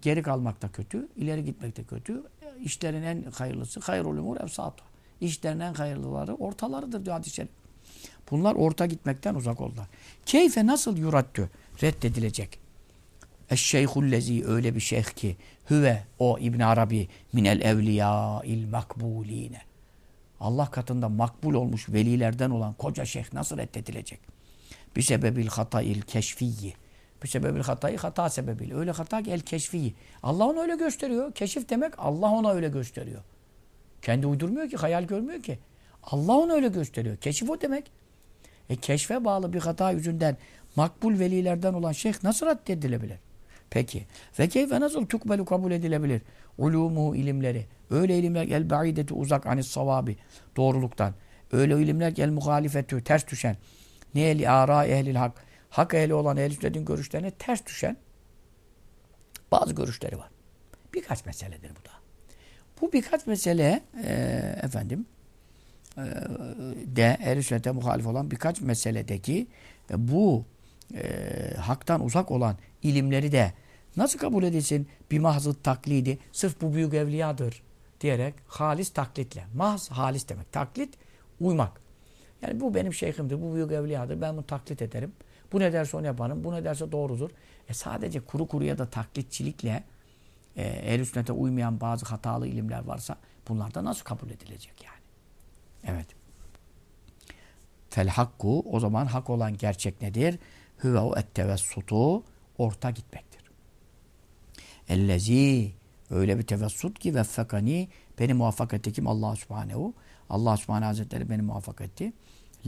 geri kalmak da kötü, ileri gitmek de kötü. İşlerin en hayırlısı hayrul umur evsatu. İşlerin en hayırlıları ortalarıdır diyor hadis-i şerif. Bunlar orta gitmekten uzak oldular. Keyfe nasıl yurattı? Reddedilecek. Eşşeyhullezi öyle bir şeyh ki hüve o İbn Arabi minel evliya il makbuline. Allah katında makbul olmuş velilerden olan koca şeyh nasıl reddedilecek? Bir sebebil hatail keşfiyyi. Bir sebebil hatayı hata sebebiyle. Öyle hata ki el keşfiyi. Allah onu öyle gösteriyor. Keşif demek Allah ona öyle gösteriyor. Kendi uydurmuyor ki, hayal görmüyor ki. Allah onu öyle gösteriyor. Keşif o demek. E keşfe bağlı bir hata yüzünden makbul velilerden olan şeyh nasıl reddedilebilir? Peki. Ve keyfe nasıl tukbelu kabul edilebilir? Ulumu ilimleri. Öyle ilimler el ba'ideti uzak anis savabi. Doğruluktan. Öyle ilimler el muhalifetü ters düşen. Ne eli ara ehlil hak. Hak ehli olan ehl sünnetin görüşlerine ters düşen bazı görüşleri var. Birkaç meseledir bu da. Bu birkaç mesele e, efendim de ehl sünnete muhalif olan birkaç meseledeki bu e, haktan uzak olan ilimleri de nasıl kabul edilsin? Bir mahzı taklidi, sırf bu büyük evliyadır diyerek halis taklitle. Mahz halis demek. Taklit uymak. Yani bu benim şeyhimdir, bu büyük evliyadır. Ben bunu taklit ederim. Bu ne derse onu yaparım. Bu ne derse doğrudur. E sadece kuru kuruya da taklitçilikle e, ehl sünnete uymayan bazı hatalı ilimler varsa bunlar da nasıl kabul edilecek yani? Evet. Fel hakku o zaman hak olan gerçek nedir? Hüve o ettevessutu orta gitmektir. Ellezi öyle bir tevessut ki veffekani beni muvaffak etti kim? Allah subhanehu. Allah subhanehu hazretleri beni muvaffak etti.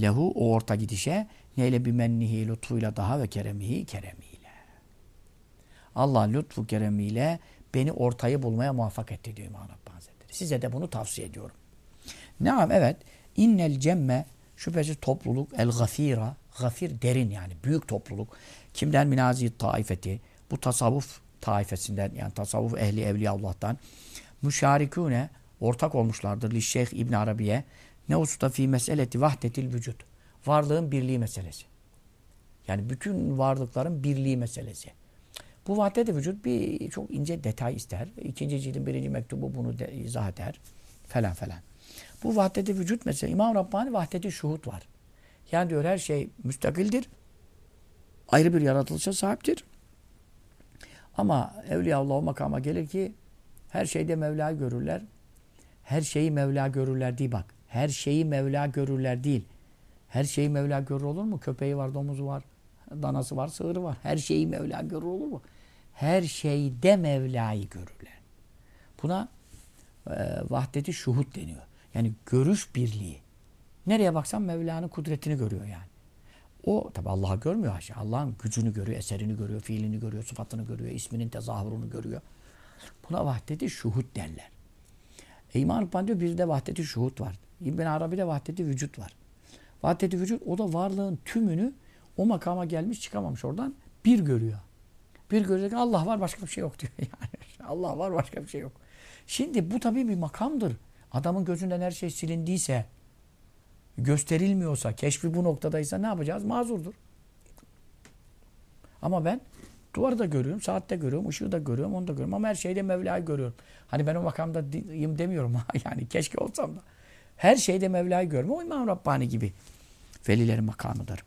Lehu o orta gidişe neyle bimennihi lütfuyla daha ve keremihi keremiyle. Allah lütfu keremiyle beni ortayı bulmaya muvaffak etti diyor İmam Hazretleri. Size de bunu tavsiye ediyorum. Naam evet. İnnel cemme şüphesiz topluluk el gafira gafir derin yani büyük topluluk. Kimden minazi taifeti bu tasavvuf taifesinden yani tasavvuf ehli evliya Allah'tan müşarikune ortak olmuşlardır li Şeyh İbn Arabiye ne usta fi meseleti vahdetil vücut. Varlığın birliği meselesi. Yani bütün varlıkların birliği meselesi. Bu vahdet vücut bir çok ince detay ister. İkinci cildin birinci mektubu bunu de, izah eder. Falan falan. Bu vahdet vücut mesela İmam Rabbani vahdeti şuhut var. Yani diyor her şey müstakildir. Ayrı bir yaratılışa sahiptir. Ama Evliyaullah o makama gelir ki her şeyde Mevla görürler. Her şeyi Mevla görürler değil bak. Her şeyi Mevla görürler değil. Her şeyi Mevla görür olur mu? Köpeği var, domuzu var, danası var, sığırı var. Her şeyi Mevla görür olur mu? Her şeyde Mevla'yı görürler. Buna e, vahdeti şuhut deniyor. Yani görüş birliği. Nereye baksan Mevla'nın kudretini görüyor yani. O tabi Allah'ı görmüyor haşa. Allah'ın gücünü görüyor, eserini görüyor, fiilini görüyor, sıfatını görüyor, isminin tezahürünü görüyor. Buna vahdeti şuhut derler. E, İman Rıbbani diyor bir de vahdeti şuhut var. İbn Arabi'de vahdeti vücut var. Vahdeti vücut o da varlığın tümünü o makama gelmiş çıkamamış oradan bir görüyor. Bir görecek Allah var başka bir şey yok diyor. Yani Allah var başka bir şey yok. Şimdi bu tabii bir makamdır. Adamın gözünden her şey silindiyse, gösterilmiyorsa, keşfi bu noktadaysa ne yapacağız? Mazurdur. Ama ben duvarı da görüyorum, saatte görüyorum, ışığı da görüyorum, onu da görüyorum. Ama her şeyde Mevla'yı görüyorum. Hani ben o makamdayım demiyorum. yani keşke olsam da. Her şeyde Mevla'yı görme. O İmam Rabbani gibi velilerin makamıdır.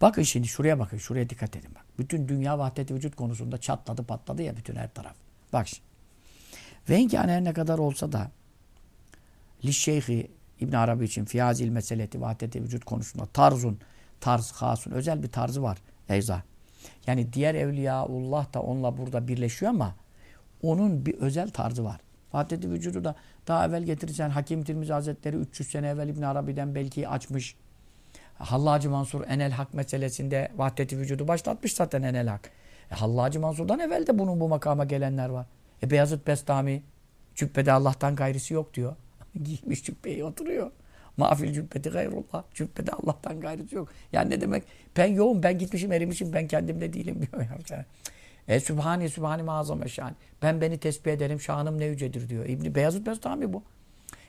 Bakın şimdi şuraya bakın. Şuraya dikkat edin bak. Bütün dünya vahdeti vücut konusunda çatladı patladı ya bütün her taraf. Bak şimdi. Ve inkâne ne kadar olsa da li şeyhi İbn Arabi için fiyazil meseleti vahdeti vücut konusunda tarzun, tarz, hasun, özel bir tarzı var Eyza. Yani diğer evliyaullah da onunla burada birleşiyor ama onun bir özel tarzı var. Vahdeti vücudu da daha evvel getirirsen Hakim Tirmizi Hazretleri 300 sene evvel İbn Arabi'den belki açmış. Hallacı Mansur Enel Hak meselesinde vahdeti vücudu başlatmış zaten Enel Hak. E, Hallacı Mansur'dan evvel de bunun bu makama gelenler var. E Beyazıt Bestami cübbede Allah'tan gayrisi yok diyor. Giymiş cübbeyi oturuyor. Mafil cübbeti gayrullah. Cübbede Allah'tan gayrısı yok. Yani ne demek? Ben yoğum, ben gitmişim, erimişim, ben kendimde değilim diyor. Ya. E Sübhani, Sübhani mazam eşani. Ben beni tesbih ederim, şanım ne yücedir diyor. İbni Beyazıt Bestami bu.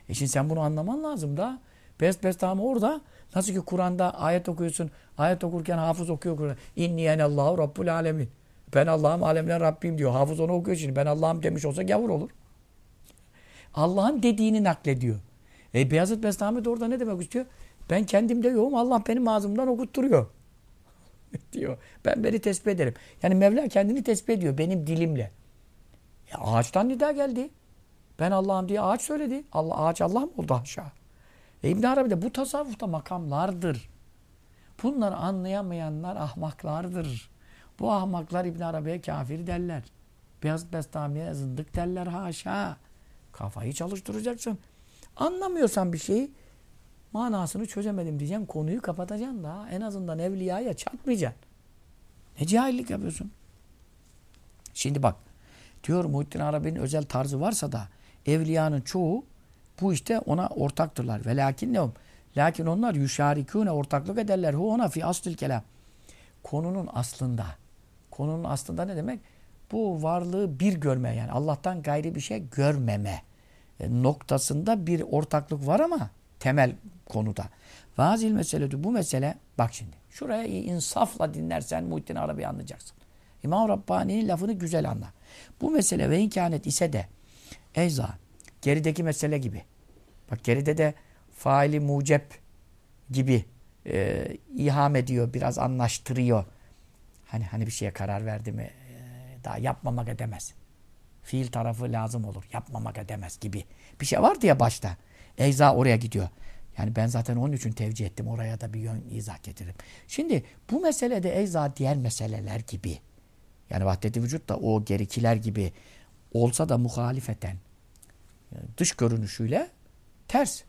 E şimdi sen bunu anlaman lazım da. Best Bestami orada. Nasıl ki Kur'an'da ayet okuyorsun. Ayet okurken hafız okuyor Kur'an. İnni enallahu rabbul alemin. Ben Allah'ım alemler Rabbim diyor. Hafız onu okuyor şimdi. Ben Allah'ım demiş olsa gavur olur. Allah'ın dediğini naklediyor. E Beyazıt Bestami de orada ne demek istiyor? Ben kendimde yoğum. Allah benim ağzımdan okutturuyor. diyor. Ben beni tespit ederim. Yani Mevla kendini tespit ediyor benim dilimle. Ya ağaçtan nida geldi. Ben Allah'ım diye ağaç söyledi. Allah ağaç Allah mı oldu aşağı? E İbn Arabi de bu tasavvufta makamlardır. Bunları anlayamayanlar ahmaklardır. Bu ahmaklar İbn Arabi'ye kafir derler. Beyazıt Bestami'ye zındık derler haşa. Kafayı çalıştıracaksın. Anlamıyorsan bir şeyi manasını çözemedim diyeceksin. Konuyu kapatacaksın daha. En azından evliyaya çatmayacaksın. Ne cahillik yapıyorsun? Şimdi bak. Diyor Muhittin Arabi'nin özel tarzı varsa da evliyanın çoğu bu işte ona ortaktırlar. Ve lakin ne Lakin onlar yüşarikûne ortaklık ederler. Hu ona fi aslil kelam. Konunun aslında. Konunun aslında ne demek? Bu varlığı bir görme yani Allah'tan gayri bir şey görmeme e, noktasında bir ortaklık var ama temel konuda. Vazil meselesi bu mesele bak şimdi şuraya insafla dinlersen Muhittin Arabi anlayacaksın. İmam Rabbani'nin lafını güzel anla. Bu mesele ve imkanet ise de eza gerideki mesele gibi. Bak geride de faili mucep gibi e, iham ediyor, biraz anlaştırıyor. Hani hani bir şeye karar verdi mi daha yapmamak edemez. Fiil tarafı lazım olur. Yapmamak edemez gibi. Bir şey vardı ya başta. Eza oraya gidiyor. Yani ben zaten onun için tevcih ettim. Oraya da bir yön izah getiririm. Şimdi bu meselede eza diğer meseleler gibi. Yani vahdeti vücut da o gerikiler gibi olsa da muhalifeten dış görünüşüyle ters.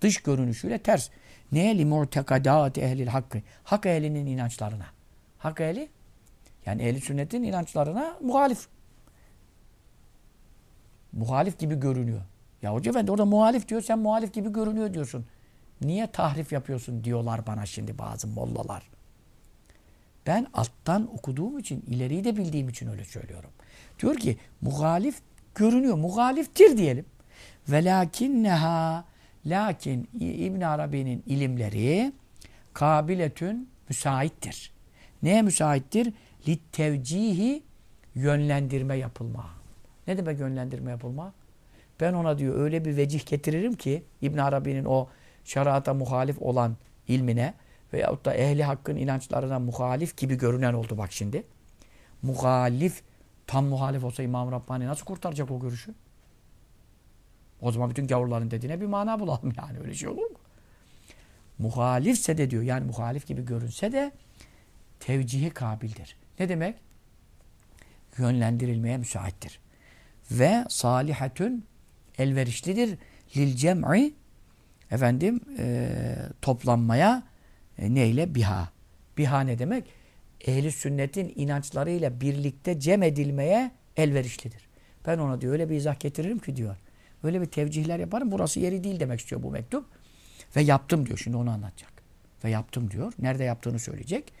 Dış görünüşüyle ters. Neye li mu'tekadâti ehlil hakkı? Hak ehlinin inançlarına. Hak ehli yani ehli sünnetin inançlarına muhalif. Muhalif gibi görünüyor. Ya hoca efendi orada muhalif diyor sen muhalif gibi görünüyor diyorsun. Niye tahrif yapıyorsun diyorlar bana şimdi bazı mollalar. Ben alttan okuduğum için, ileriyi de bildiğim için öyle söylüyorum. Diyor ki muhalif görünüyor. Muhaliftir diyelim. Ve lakinneha lakin İbn Arabi'nin ilimleri kabiletün müsaittir. Neye müsaittir? Littevcihi yönlendirme yapılma. Ne demek yönlendirme yapılma? Ben ona diyor öyle bir vecih getiririm ki İbn Arabi'nin o şerata muhalif olan ilmine veyahut da ehli hakkın inançlarına muhalif gibi görünen oldu bak şimdi. Muhalif, tam muhalif olsa İmam Rabbani nasıl kurtaracak o görüşü? O zaman bütün gavurların dediğine bir mana bulalım yani. Öyle şey olur mu? Muhalifse de diyor yani muhalif gibi görünse de tevcihi kabildir. Ne demek? Yönlendirilmeye müsaittir. Ve salihatün elverişlidir lil cem'i efendim e, toplanmaya e, neyle? Biha. Biha ne demek? Ehli sünnetin inançlarıyla birlikte cem edilmeye elverişlidir. Ben ona diyor öyle bir izah getiririm ki diyor. Öyle bir tevcihler yaparım. Burası yeri değil demek istiyor bu mektup. Ve yaptım diyor. Şimdi onu anlatacak. Ve yaptım diyor. Nerede yaptığını söyleyecek.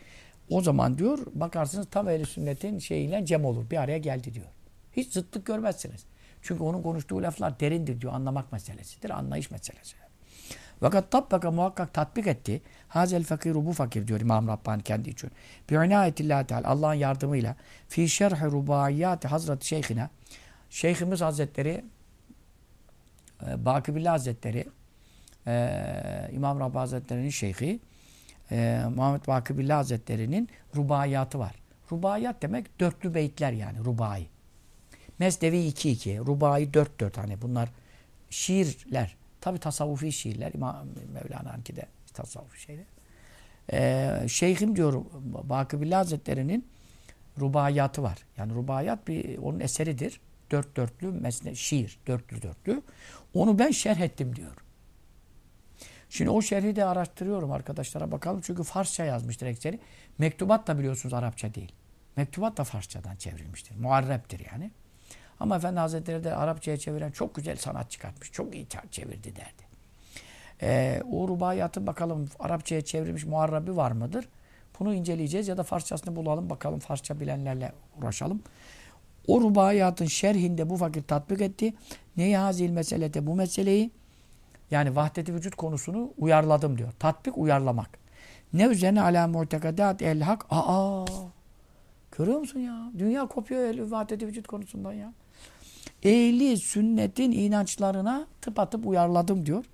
O zaman diyor bakarsınız tam ehli sünnetin şeyiyle cem olur. Bir araya geldi diyor. Hiç zıtlık görmezsiniz. Çünkü onun konuştuğu laflar derindir diyor. Anlamak meselesidir. Anlayış meselesi. Fakat tabbaka muhakkak tatbik etti. Hazel fakiru bu fakir diyor İmam Rabbani kendi için. Bi inayetillah Teala Allah'ın yardımıyla fi şerhi rubaiyati Hazreti Şeyhine Şeyhimiz Hazretleri e, Bakibillah Hazretleri e, İmam Rabbani Hazretleri'nin şeyhi e, Muhammed Bakibillah Hazretleri'nin rubaiyatı var. Rubaiyat demek dörtlü beyitler yani rubai. Mesnevi 2-2, rubai 4-4 hani bunlar şiirler. Tabi tasavvufi şiirler. İmam Mevlana'nınki de tasavvufi şeyler. Ee, şeyhim diyor Bakıbillah Hazretleri'nin rubayatı var. Yani rubayat bir onun eseridir. Dört dörtlü mesne, şiir. Dörtlü dörtlü. Onu ben şerh ettim diyor. Şimdi o şerhi de araştırıyorum arkadaşlara bakalım. Çünkü Farsça yazmıştır ekseri. Mektubat da biliyorsunuz Arapça değil. Mektubat da Farsçadan çevrilmiştir. Muharreptir yani. Ama Efendi Hazretleri de Arapçaya çeviren çok güzel sanat çıkartmış. Çok iyi çevirdi derdi. Ee, o rubayatın bakalım Arapçaya çevrilmiş muharrabi var mıdır? Bunu inceleyeceğiz ya da Farsçasını bulalım bakalım Farsça bilenlerle uğraşalım. O rubayatın şerhinde bu fakir tatbik etti. Neyi hazil meselete bu meseleyi yani vahdeti vücut konusunu uyarladım diyor. Tatbik uyarlamak. Ne üzerine ala mu'tekadat el hak. Aa! Görüyor musun ya? Dünya kopuyor el vahdeti vücut konusundan ya. Ehli sünnetin inançlarına tıpatıp uyarladım diyor.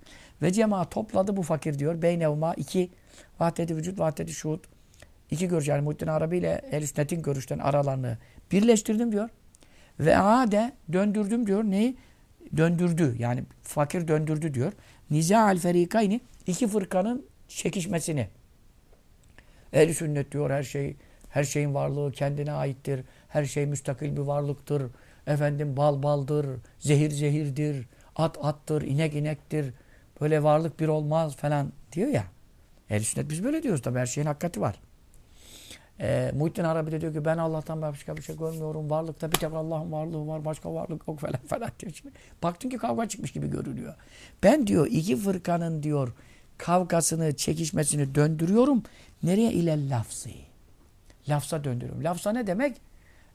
Ve cemaat topladı bu fakir diyor. Beynevma iki vahdeti vücut, vahdeti şuhud. İki görüş yani Muhittin Arabi ile el sünnetin görüşten aralarını birleştirdim diyor. Ve ade döndürdüm diyor. Neyi? Döndürdü. Yani fakir döndürdü diyor. Niza al ferikayni iki fırkanın çekişmesini. Ehl sünnet diyor her şey her şeyin varlığı kendine aittir. Her şey müstakil bir varlıktır. Efendim bal baldır, zehir zehirdir, at attır, inek inektir. Böyle varlık bir olmaz falan diyor ya. Ehl sünnet biz böyle diyoruz tabii her şeyin hakikati var. E, Muhittin Arabi de diyor ki ben Allah'tan başka bir şey görmüyorum. Varlıkta bir tek Allah'ın varlığı var. Başka varlık yok falan falan diyor. Şimdi baktın ki kavga çıkmış gibi görünüyor. Ben diyor iki fırkanın diyor kavgasını, çekişmesini döndürüyorum. Nereye? ile lafzı. Lafza döndürüyorum. Lafza ne demek?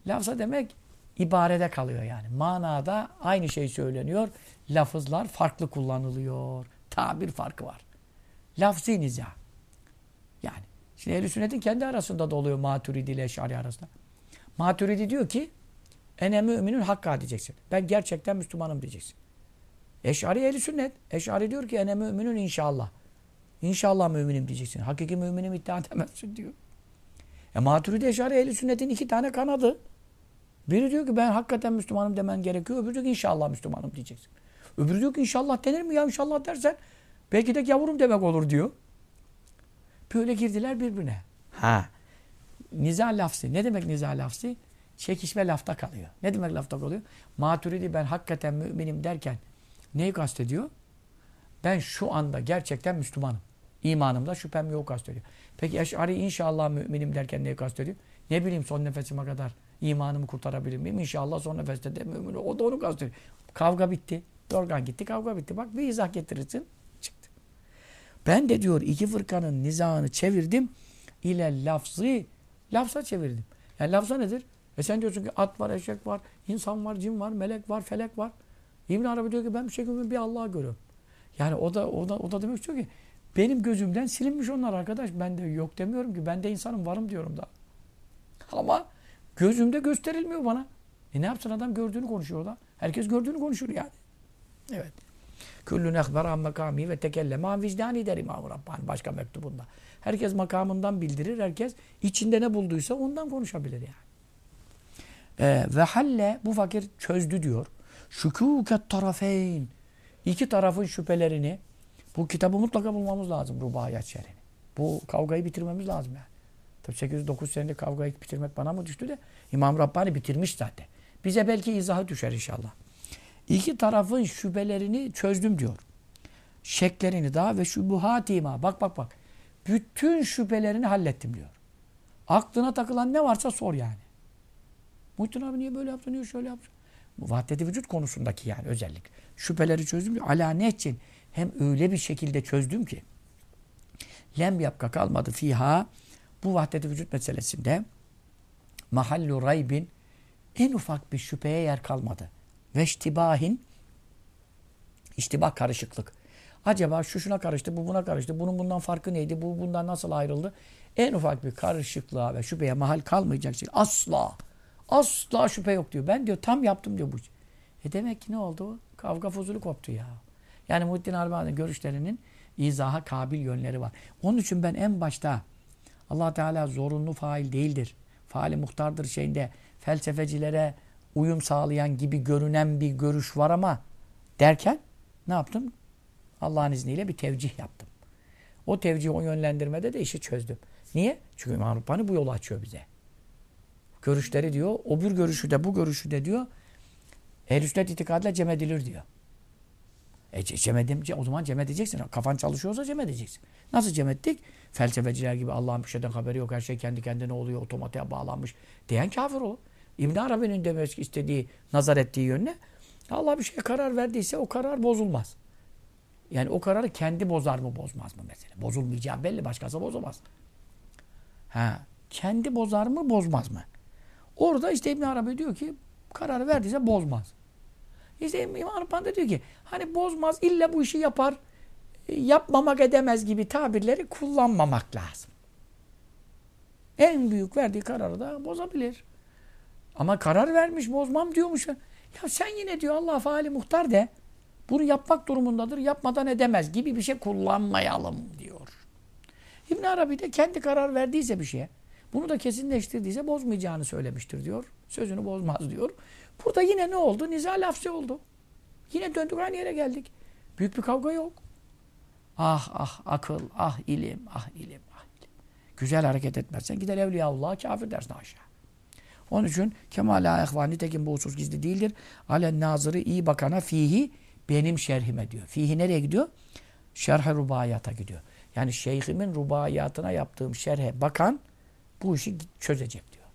Lafza demek ibarede kalıyor yani. Manada aynı şey söyleniyor. Lafızlar farklı kullanılıyor. Tabir farkı var. Lafzi niza. Şimdi ehl Sünnet'in kendi arasında da oluyor Maturidi ile Eş'ari arasında. Maturidi diyor ki ene müminin hakka diyeceksin. Ben gerçekten Müslümanım diyeceksin. Eş'ari ehl Sünnet. Eş'ari diyor ki ene müminin inşallah. İnşallah müminim diyeceksin. Hakiki müminim iddia edemezsin diyor. E Maturidi Eş'ari ehl Sünnet'in iki tane kanadı. Biri diyor ki ben hakikaten Müslümanım demen gerekiyor. Öbürü diyor ki inşallah Müslümanım diyeceksin. Öbürü diyor ki inşallah denir mi ya inşallah dersen belki de yavurum demek olur diyor. Böyle girdiler birbirine. Ha. Niza lafzı. Ne demek niza lafzı? Çekişme lafta kalıyor. Ne demek lafta kalıyor? Maturidi ben hakikaten müminim derken neyi kastediyor? Ben şu anda gerçekten Müslümanım. İmanımda şüphem yok kastediyor. Peki Eş'ari inşallah müminim derken neyi kastediyor? Ne bileyim son nefesime kadar imanımı kurtarabilir miyim? İnşallah son nefeste de mümin O da onu kastediyor. Kavga bitti. Yorgan gitti, kavga bitti. Bak bir izah getirirsin. Ben de diyor iki fırkanın nizahını çevirdim ile lafzı lafza çevirdim. Yani lafza nedir? E sen diyorsun ki at var, eşek var, insan var, cin var, melek var, felek var. İbn Arabi diyor ki ben bir şey görmüyorum, bir Allah'ı görüyorum. Yani o da o da o da demek istiyor ki benim gözümden silinmiş onlar arkadaş. Ben de yok demiyorum ki. Ben de insanım varım diyorum da. Ama gözümde gösterilmiyor bana. E ne yapsın adam gördüğünü konuşuyor da. Herkes gördüğünü konuşur yani. Evet. Küllün ehber an makami ve tekelleme an vicdani der İmam-ı Rabbani başka mektubunda. Herkes makamından bildirir. Herkes içinde ne bulduysa ondan konuşabilir yani. Ee, ve halle bu fakir çözdü diyor. Şükûket tarafeyn. İki tarafın şüphelerini bu kitabı mutlaka bulmamız lazım. Rubaiyat şerhini. Bu kavgayı bitirmemiz lazım yani. Tabi 809 senelik kavgayı bitirmek bana mı düştü de İmam Rabbani bitirmiş zaten. Bize belki izahı düşer inşallah. İki tarafın şüphelerini çözdüm diyor. Şeklerini daha ve şubuhatima. Bak bak bak. Bütün şüphelerini hallettim diyor. Aklına takılan ne varsa sor yani. Muhittin abi niye böyle yaptı, niye şöyle yaptı? Vahdeti vücut konusundaki yani özellik. Şüpheleri çözdüm diyor. Ala ne için? Hem öyle bir şekilde çözdüm ki. Lem yapka kalmadı fiha. Bu vahdeti vücut meselesinde mahallu raybin en ufak bir şüpheye yer kalmadı ve iştibahin iştibah karışıklık. Acaba şu şuna karıştı, bu buna karıştı. Bunun bundan farkı neydi? Bu bundan nasıl ayrıldı? En ufak bir karışıklığa ve şüpheye mahal kalmayacak şey. Asla. Asla şüphe yok diyor. Ben diyor tam yaptım diyor bu. E demek ki ne oldu? Kavga fuzulu koptu ya. Yani Muhittin Arabi'nin görüşlerinin izaha kabil yönleri var. Onun için ben en başta allah Teala zorunlu fail değildir. Faali muhtardır şeyinde felsefecilere uyum sağlayan gibi görünen bir görüş var ama derken ne yaptım? Allah'ın izniyle bir tevcih yaptım. O tevcih, o yönlendirmede de işi çözdüm. Niye? Çünkü İmam Rabbani bu yolu açıyor bize. Görüşleri diyor, o bir görüşü de bu görüşü de diyor, ehl sünnet itikadıyla cem edilir diyor. E cem edince, o zaman cem edeceksin. Kafan çalışıyorsa cem edeceksin. Nasıl cem ettik? Felsefeciler gibi Allah'ın bir şeyden haberi yok, her şey kendi kendine oluyor, otomatiğe bağlanmış diyen kafir olur. İbn Arabi'nin demek istediği, nazar ettiği yönüne Allah bir şeye karar verdiyse o karar bozulmaz. Yani o kararı kendi bozar mı bozmaz mı mesela? Bozulmayacağı belli başkası bozamaz. Ha, kendi bozar mı bozmaz mı? Orada işte İbn Arabi diyor ki kararı verdiyse bozmaz. İşte İmam Arpan da diyor ki hani bozmaz illa bu işi yapar yapmamak edemez gibi tabirleri kullanmamak lazım. En büyük verdiği kararı da bozabilir. Ama karar vermiş bozmam diyormuş. Ya sen yine diyor Allah faali muhtar de bunu yapmak durumundadır yapmadan edemez gibi bir şey kullanmayalım diyor. İbn Arabi de kendi karar verdiyse bir şeye bunu da kesinleştirdiyse bozmayacağını söylemiştir diyor. Sözünü bozmaz diyor. Burada yine ne oldu? Niza lafzı oldu. Yine döndük aynı yere geldik. Büyük bir kavga yok. Ah ah akıl, ah ilim, ah ilim, ah ilim. Güzel hareket etmezsen gider Evliyaullah'a kafir dersin aşağı. Onun için kemala ehvan nitekim bu husus gizli değildir. Alen nazırı iyi bakana fihi benim şerhime diyor. Fihi nereye gidiyor? Şerh-i rubayata gidiyor. Yani şeyhimin rubayatına yaptığım şerhe bakan bu işi çözecek diyor.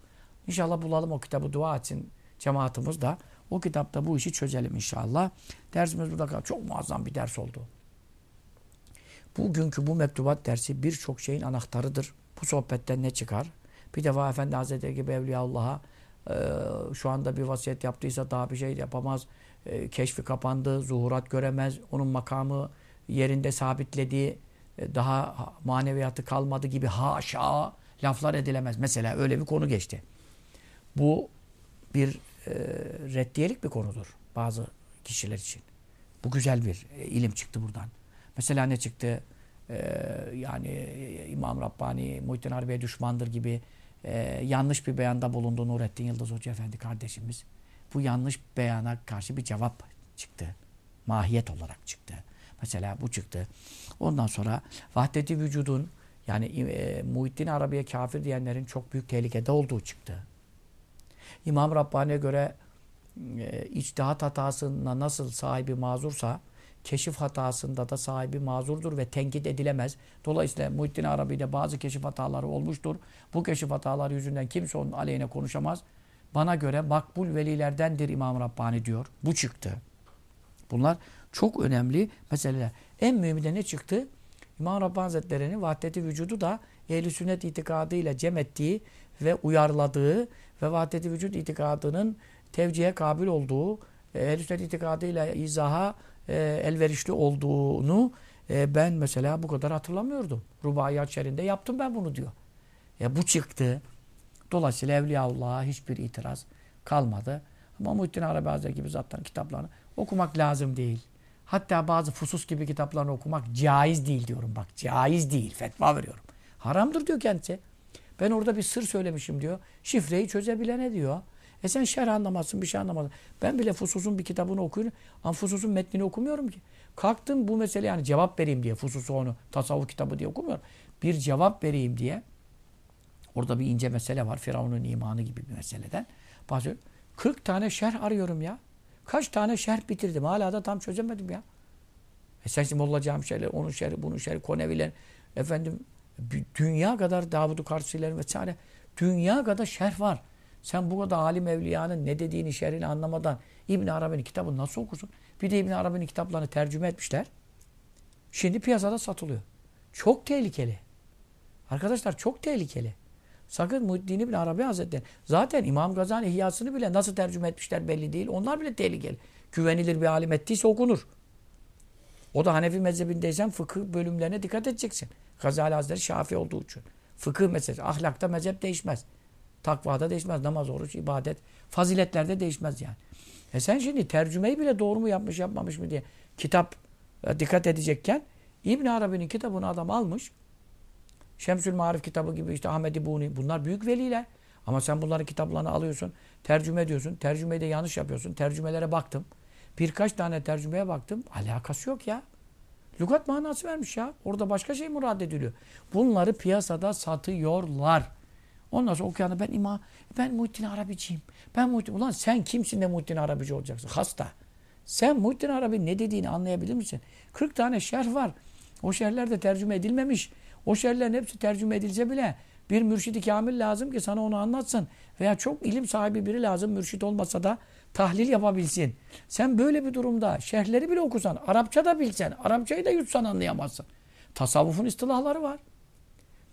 İnşallah bulalım o kitabı dua etsin cemaatimiz da. O kitapta bu işi çözelim inşallah. Dersimiz burada kaldı. Çok muazzam bir ders oldu. Bugünkü bu mektubat dersi birçok şeyin anahtarıdır. Bu sohbetten ne çıkar? Bir defa Efendi Hazretleri gibi Evliyaullah'a e, şu anda bir vasiyet yaptıysa daha bir şey yapamaz. E, keşfi kapandı, zuhurat göremez. Onun makamı yerinde sabitlediği e, daha maneviyatı kalmadı gibi haşa laflar edilemez. Mesela öyle bir konu geçti. Bu bir e, reddiyelik bir konudur bazı kişiler için. Bu güzel bir e, ilim çıktı buradan. Mesela ne çıktı? Ee, yani İmam Rabbani, Muhittin Arabi'ye düşmandır gibi e, yanlış bir beyanda bulundu Nurettin Yıldız Hoca Efendi kardeşimiz. Bu yanlış beyana karşı bir cevap çıktı. Mahiyet olarak çıktı. Mesela bu çıktı. Ondan sonra vahdeti vücudun yani e, Muhittin Arabi'ye kafir diyenlerin çok büyük tehlikede olduğu çıktı. İmam Rabbani'ye göre e, içtihat hatasına nasıl sahibi mazursa keşif hatasında da sahibi mazurdur ve tenkit edilemez. Dolayısıyla Muhittin Arabi'de bazı keşif hataları olmuştur. Bu keşif hataları yüzünden kimse onun aleyhine konuşamaz. Bana göre makbul velilerdendir İmam Rabbani diyor. Bu çıktı. Bunlar çok önemli meseleler. En mühimi de ne çıktı? İmam Rabbani Hazretleri'nin vahdeti vücudu da ehl sünnet itikadıyla cem ettiği ve uyarladığı ve vahdeti vücut itikadının tevcihe kabil olduğu, ehl sünnet itikadıyla izaha e, elverişli olduğunu e, ben mesela bu kadar hatırlamıyordum. Rubaiyat şerinde yaptım ben bunu diyor. Ya bu çıktı. Dolayısıyla Evliyaullah'a hiçbir itiraz kalmadı. Ama Muhittin Arabi Hazretleri gibi zatların kitaplarını okumak lazım değil. Hatta bazı fusus gibi kitaplarını okumak caiz değil diyorum. Bak caiz değil. Fetva veriyorum. Haramdır diyor kendisi. Ben orada bir sır söylemişim diyor. Şifreyi çözebilene diyor. E sen şerh anlamazsın, bir şey anlamadın. Ben bile Fusus'un bir kitabını okuyorum. Ama Fusus'un metnini okumuyorum ki. Kalktım bu mesele yani cevap vereyim diye. Fusus'u onu tasavvuf kitabı diye okumuyorum. Bir cevap vereyim diye. Orada bir ince mesele var. Firavun'un imanı gibi bir meseleden. Bahsediyorum. 40 tane şerh arıyorum ya. Kaç tane şerh bitirdim. Hala da tam çözemedim ya. E sen şimdi olacağım şeyler, onun şerhi, bunun şerhi, Koneviler, efendim dünya kadar Davud-u Karsilerin vesaire dünya kadar şerh var. Sen bu kadar alim evliyanın ne dediğini, şerhini anlamadan İbn Arabi'nin kitabını nasıl okursun? Bir de İbn Arabi'nin kitaplarını tercüme etmişler. Şimdi piyasada satılıyor. Çok tehlikeli. Arkadaşlar çok tehlikeli. Sakın Muhyiddin İbn Arabi Hazretleri. Zaten İmam Gazali İhyasını bile nasıl tercüme etmişler belli değil. Onlar bile tehlikeli. Güvenilir bir alim ettiyse okunur. O da Hanefi mezhebindeysen fıkıh bölümlerine dikkat edeceksin. Gazali Hazretleri Şafi olduğu için. Fıkıh meselesi. Ahlakta mezhep değişmez. Takvada değişmez. Namaz, oruç, ibadet. Faziletlerde değişmez yani. E sen şimdi tercümeyi bile doğru mu yapmış yapmamış mı diye kitap e, dikkat edecekken İbn Arabi'nin kitabını adam almış. Şemsül Marif kitabı gibi işte Ahmed İbuni bunlar büyük veliler. Ama sen bunların kitaplarını alıyorsun, tercüme ediyorsun. Tercümeyi de yanlış yapıyorsun. Tercümelere baktım. Birkaç tane tercümeye baktım. Alakası yok ya. Lugat manası vermiş ya. Orada başka şey murad ediliyor. Bunları piyasada satıyorlar. Ondan sonra okuyanlar ben ima, ben Muhittin Arabiciyim. Ben Muhittin, ulan sen kimsin de Muhittin Arabici olacaksın? Hasta. Sen Muhittin Arabi ne dediğini anlayabilir misin? 40 tane şerh var. O şerhler de tercüme edilmemiş. O şerhlerin hepsi tercüme edilse bile bir mürşidi kamil lazım ki sana onu anlatsın. Veya çok ilim sahibi biri lazım. Mürşit olmasa da tahlil yapabilsin. Sen böyle bir durumda şerhleri bile okusan, Arapça da bilsen, Arapçayı da yutsan anlayamazsın. Tasavvufun istilahları var.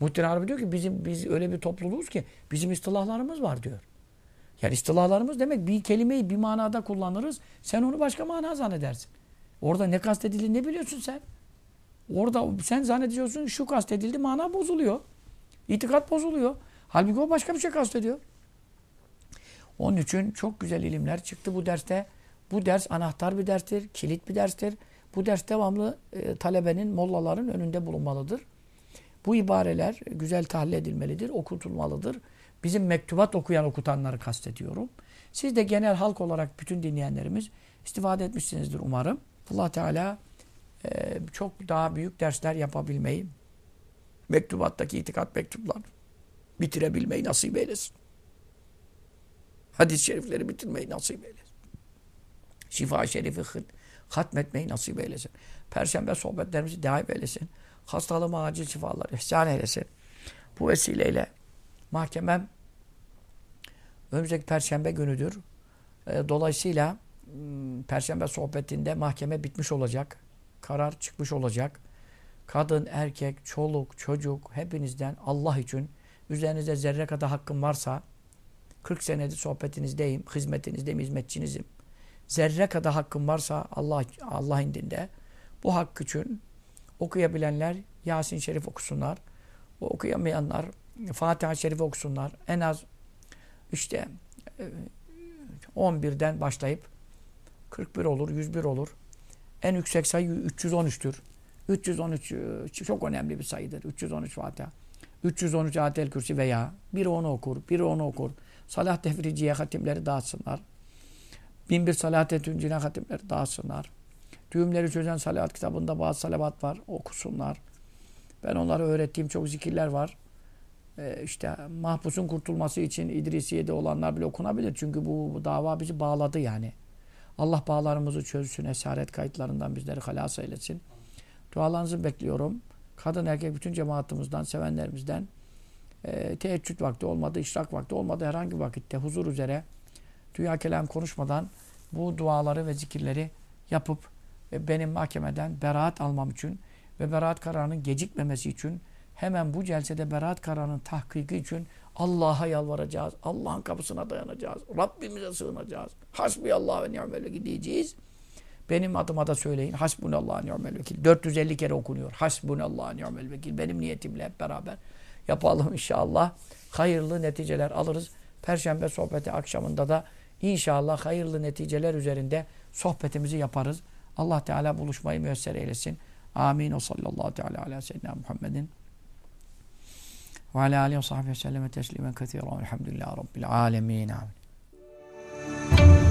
Muhittin Arabi diyor ki bizim biz öyle bir topluluğuz ki bizim istilahlarımız var diyor. Yani istilahlarımız demek bir kelimeyi bir manada kullanırız. Sen onu başka mana zannedersin. Orada ne kastedildi ne biliyorsun sen? Orada sen zannediyorsun şu kastedildi mana bozuluyor. İtikat bozuluyor. Halbuki o başka bir şey kastediyor. Onun için çok güzel ilimler çıktı bu derste. Bu ders anahtar bir derstir, kilit bir derstir. Bu ders devamlı e, talebenin, mollaların önünde bulunmalıdır. Bu ibareler güzel tahlil edilmelidir, okutulmalıdır. Bizim mektubat okuyan okutanları kastediyorum. Siz de genel halk olarak bütün dinleyenlerimiz istifade etmişsinizdir umarım. Allah Teala e, çok daha büyük dersler yapabilmeyi, mektubattaki itikat mektuplar bitirebilmeyi nasip eylesin. Hadis-i şerifleri bitirmeyi nasip eylesin. Şifa-i şerifi hatmetmeyi nasip eylesin. Perşembe sohbetlerimizi devam eylesin. Hastalığıma acil şifalar ihsan eylesin. Bu vesileyle mahkemem önümüzdeki perşembe günüdür. E, dolayısıyla hmm, perşembe sohbetinde mahkeme bitmiş olacak. Karar çıkmış olacak. Kadın, erkek, çoluk, çocuk hepinizden Allah için üzerinizde zerre kadar hakkım varsa 40 senedir sohbetinizdeyim, hizmetinizdeyim, hizmetçinizim. Zerre kadar hakkım varsa Allah Allah indinde bu hak için okuyabilenler Yasin Şerif okusunlar. Okuyamayanlar Fatiha Şerif okusunlar. En az işte 11'den e, başlayıp 41 olur, 101 olur. En yüksek sayı 313'tür. 313 e, çok önemli bir sayıdır. 313 Fatiha. 313 Atel Kürsi veya biri onu okur, biri onu okur. Salah tefriciye hatimleri dağıtsınlar. Bin bir salat etüncine hatimleri dağıtsınlar. Düğümleri çözen salat kitabında bazı salavat var. Okusunlar. Ben onlara öğrettiğim çok zikirler var. Ee, işte mahpusun kurtulması için İdrisiye'de olanlar bile okunabilir. Çünkü bu, bu dava bizi bağladı yani. Allah bağlarımızı çözsün. Esaret kayıtlarından bizleri halas eylesin. Dualarınızı bekliyorum. Kadın erkek bütün cemaatimizden, sevenlerimizden e, teheccüd vakti olmadı, işrak vakti olmadı herhangi vakitte huzur üzere dünya kelam konuşmadan bu duaları ve zikirleri yapıp benim mahkemeden beraat almam için ve beraat kararının gecikmemesi için hemen bu celsede beraat kararının tahkiki için Allah'a yalvaracağız. Allah'ın kapısına dayanacağız. Rabbimize sığınacağız. Hasbiyallah ve ni'mel vekil diyeceğiz. Benim adıma da söyleyin. Hasbunallah ni'mel vekil. 450 kere okunuyor. Hasbunallah ni'mel vekil. Benim niyetimle hep beraber yapalım inşallah. Hayırlı neticeler alırız. Perşembe sohbeti akşamında da inşallah hayırlı neticeler üzerinde sohbetimizi yaparız. Allah Teala buluşmayı müyesser eylesin. Amin. O sallallahu teala ala seyyidina Muhammedin. Ve ala aleyhi ve sahibi ve selleme teslimen katiren. Elhamdülillahi Rabbil alemin. Amin.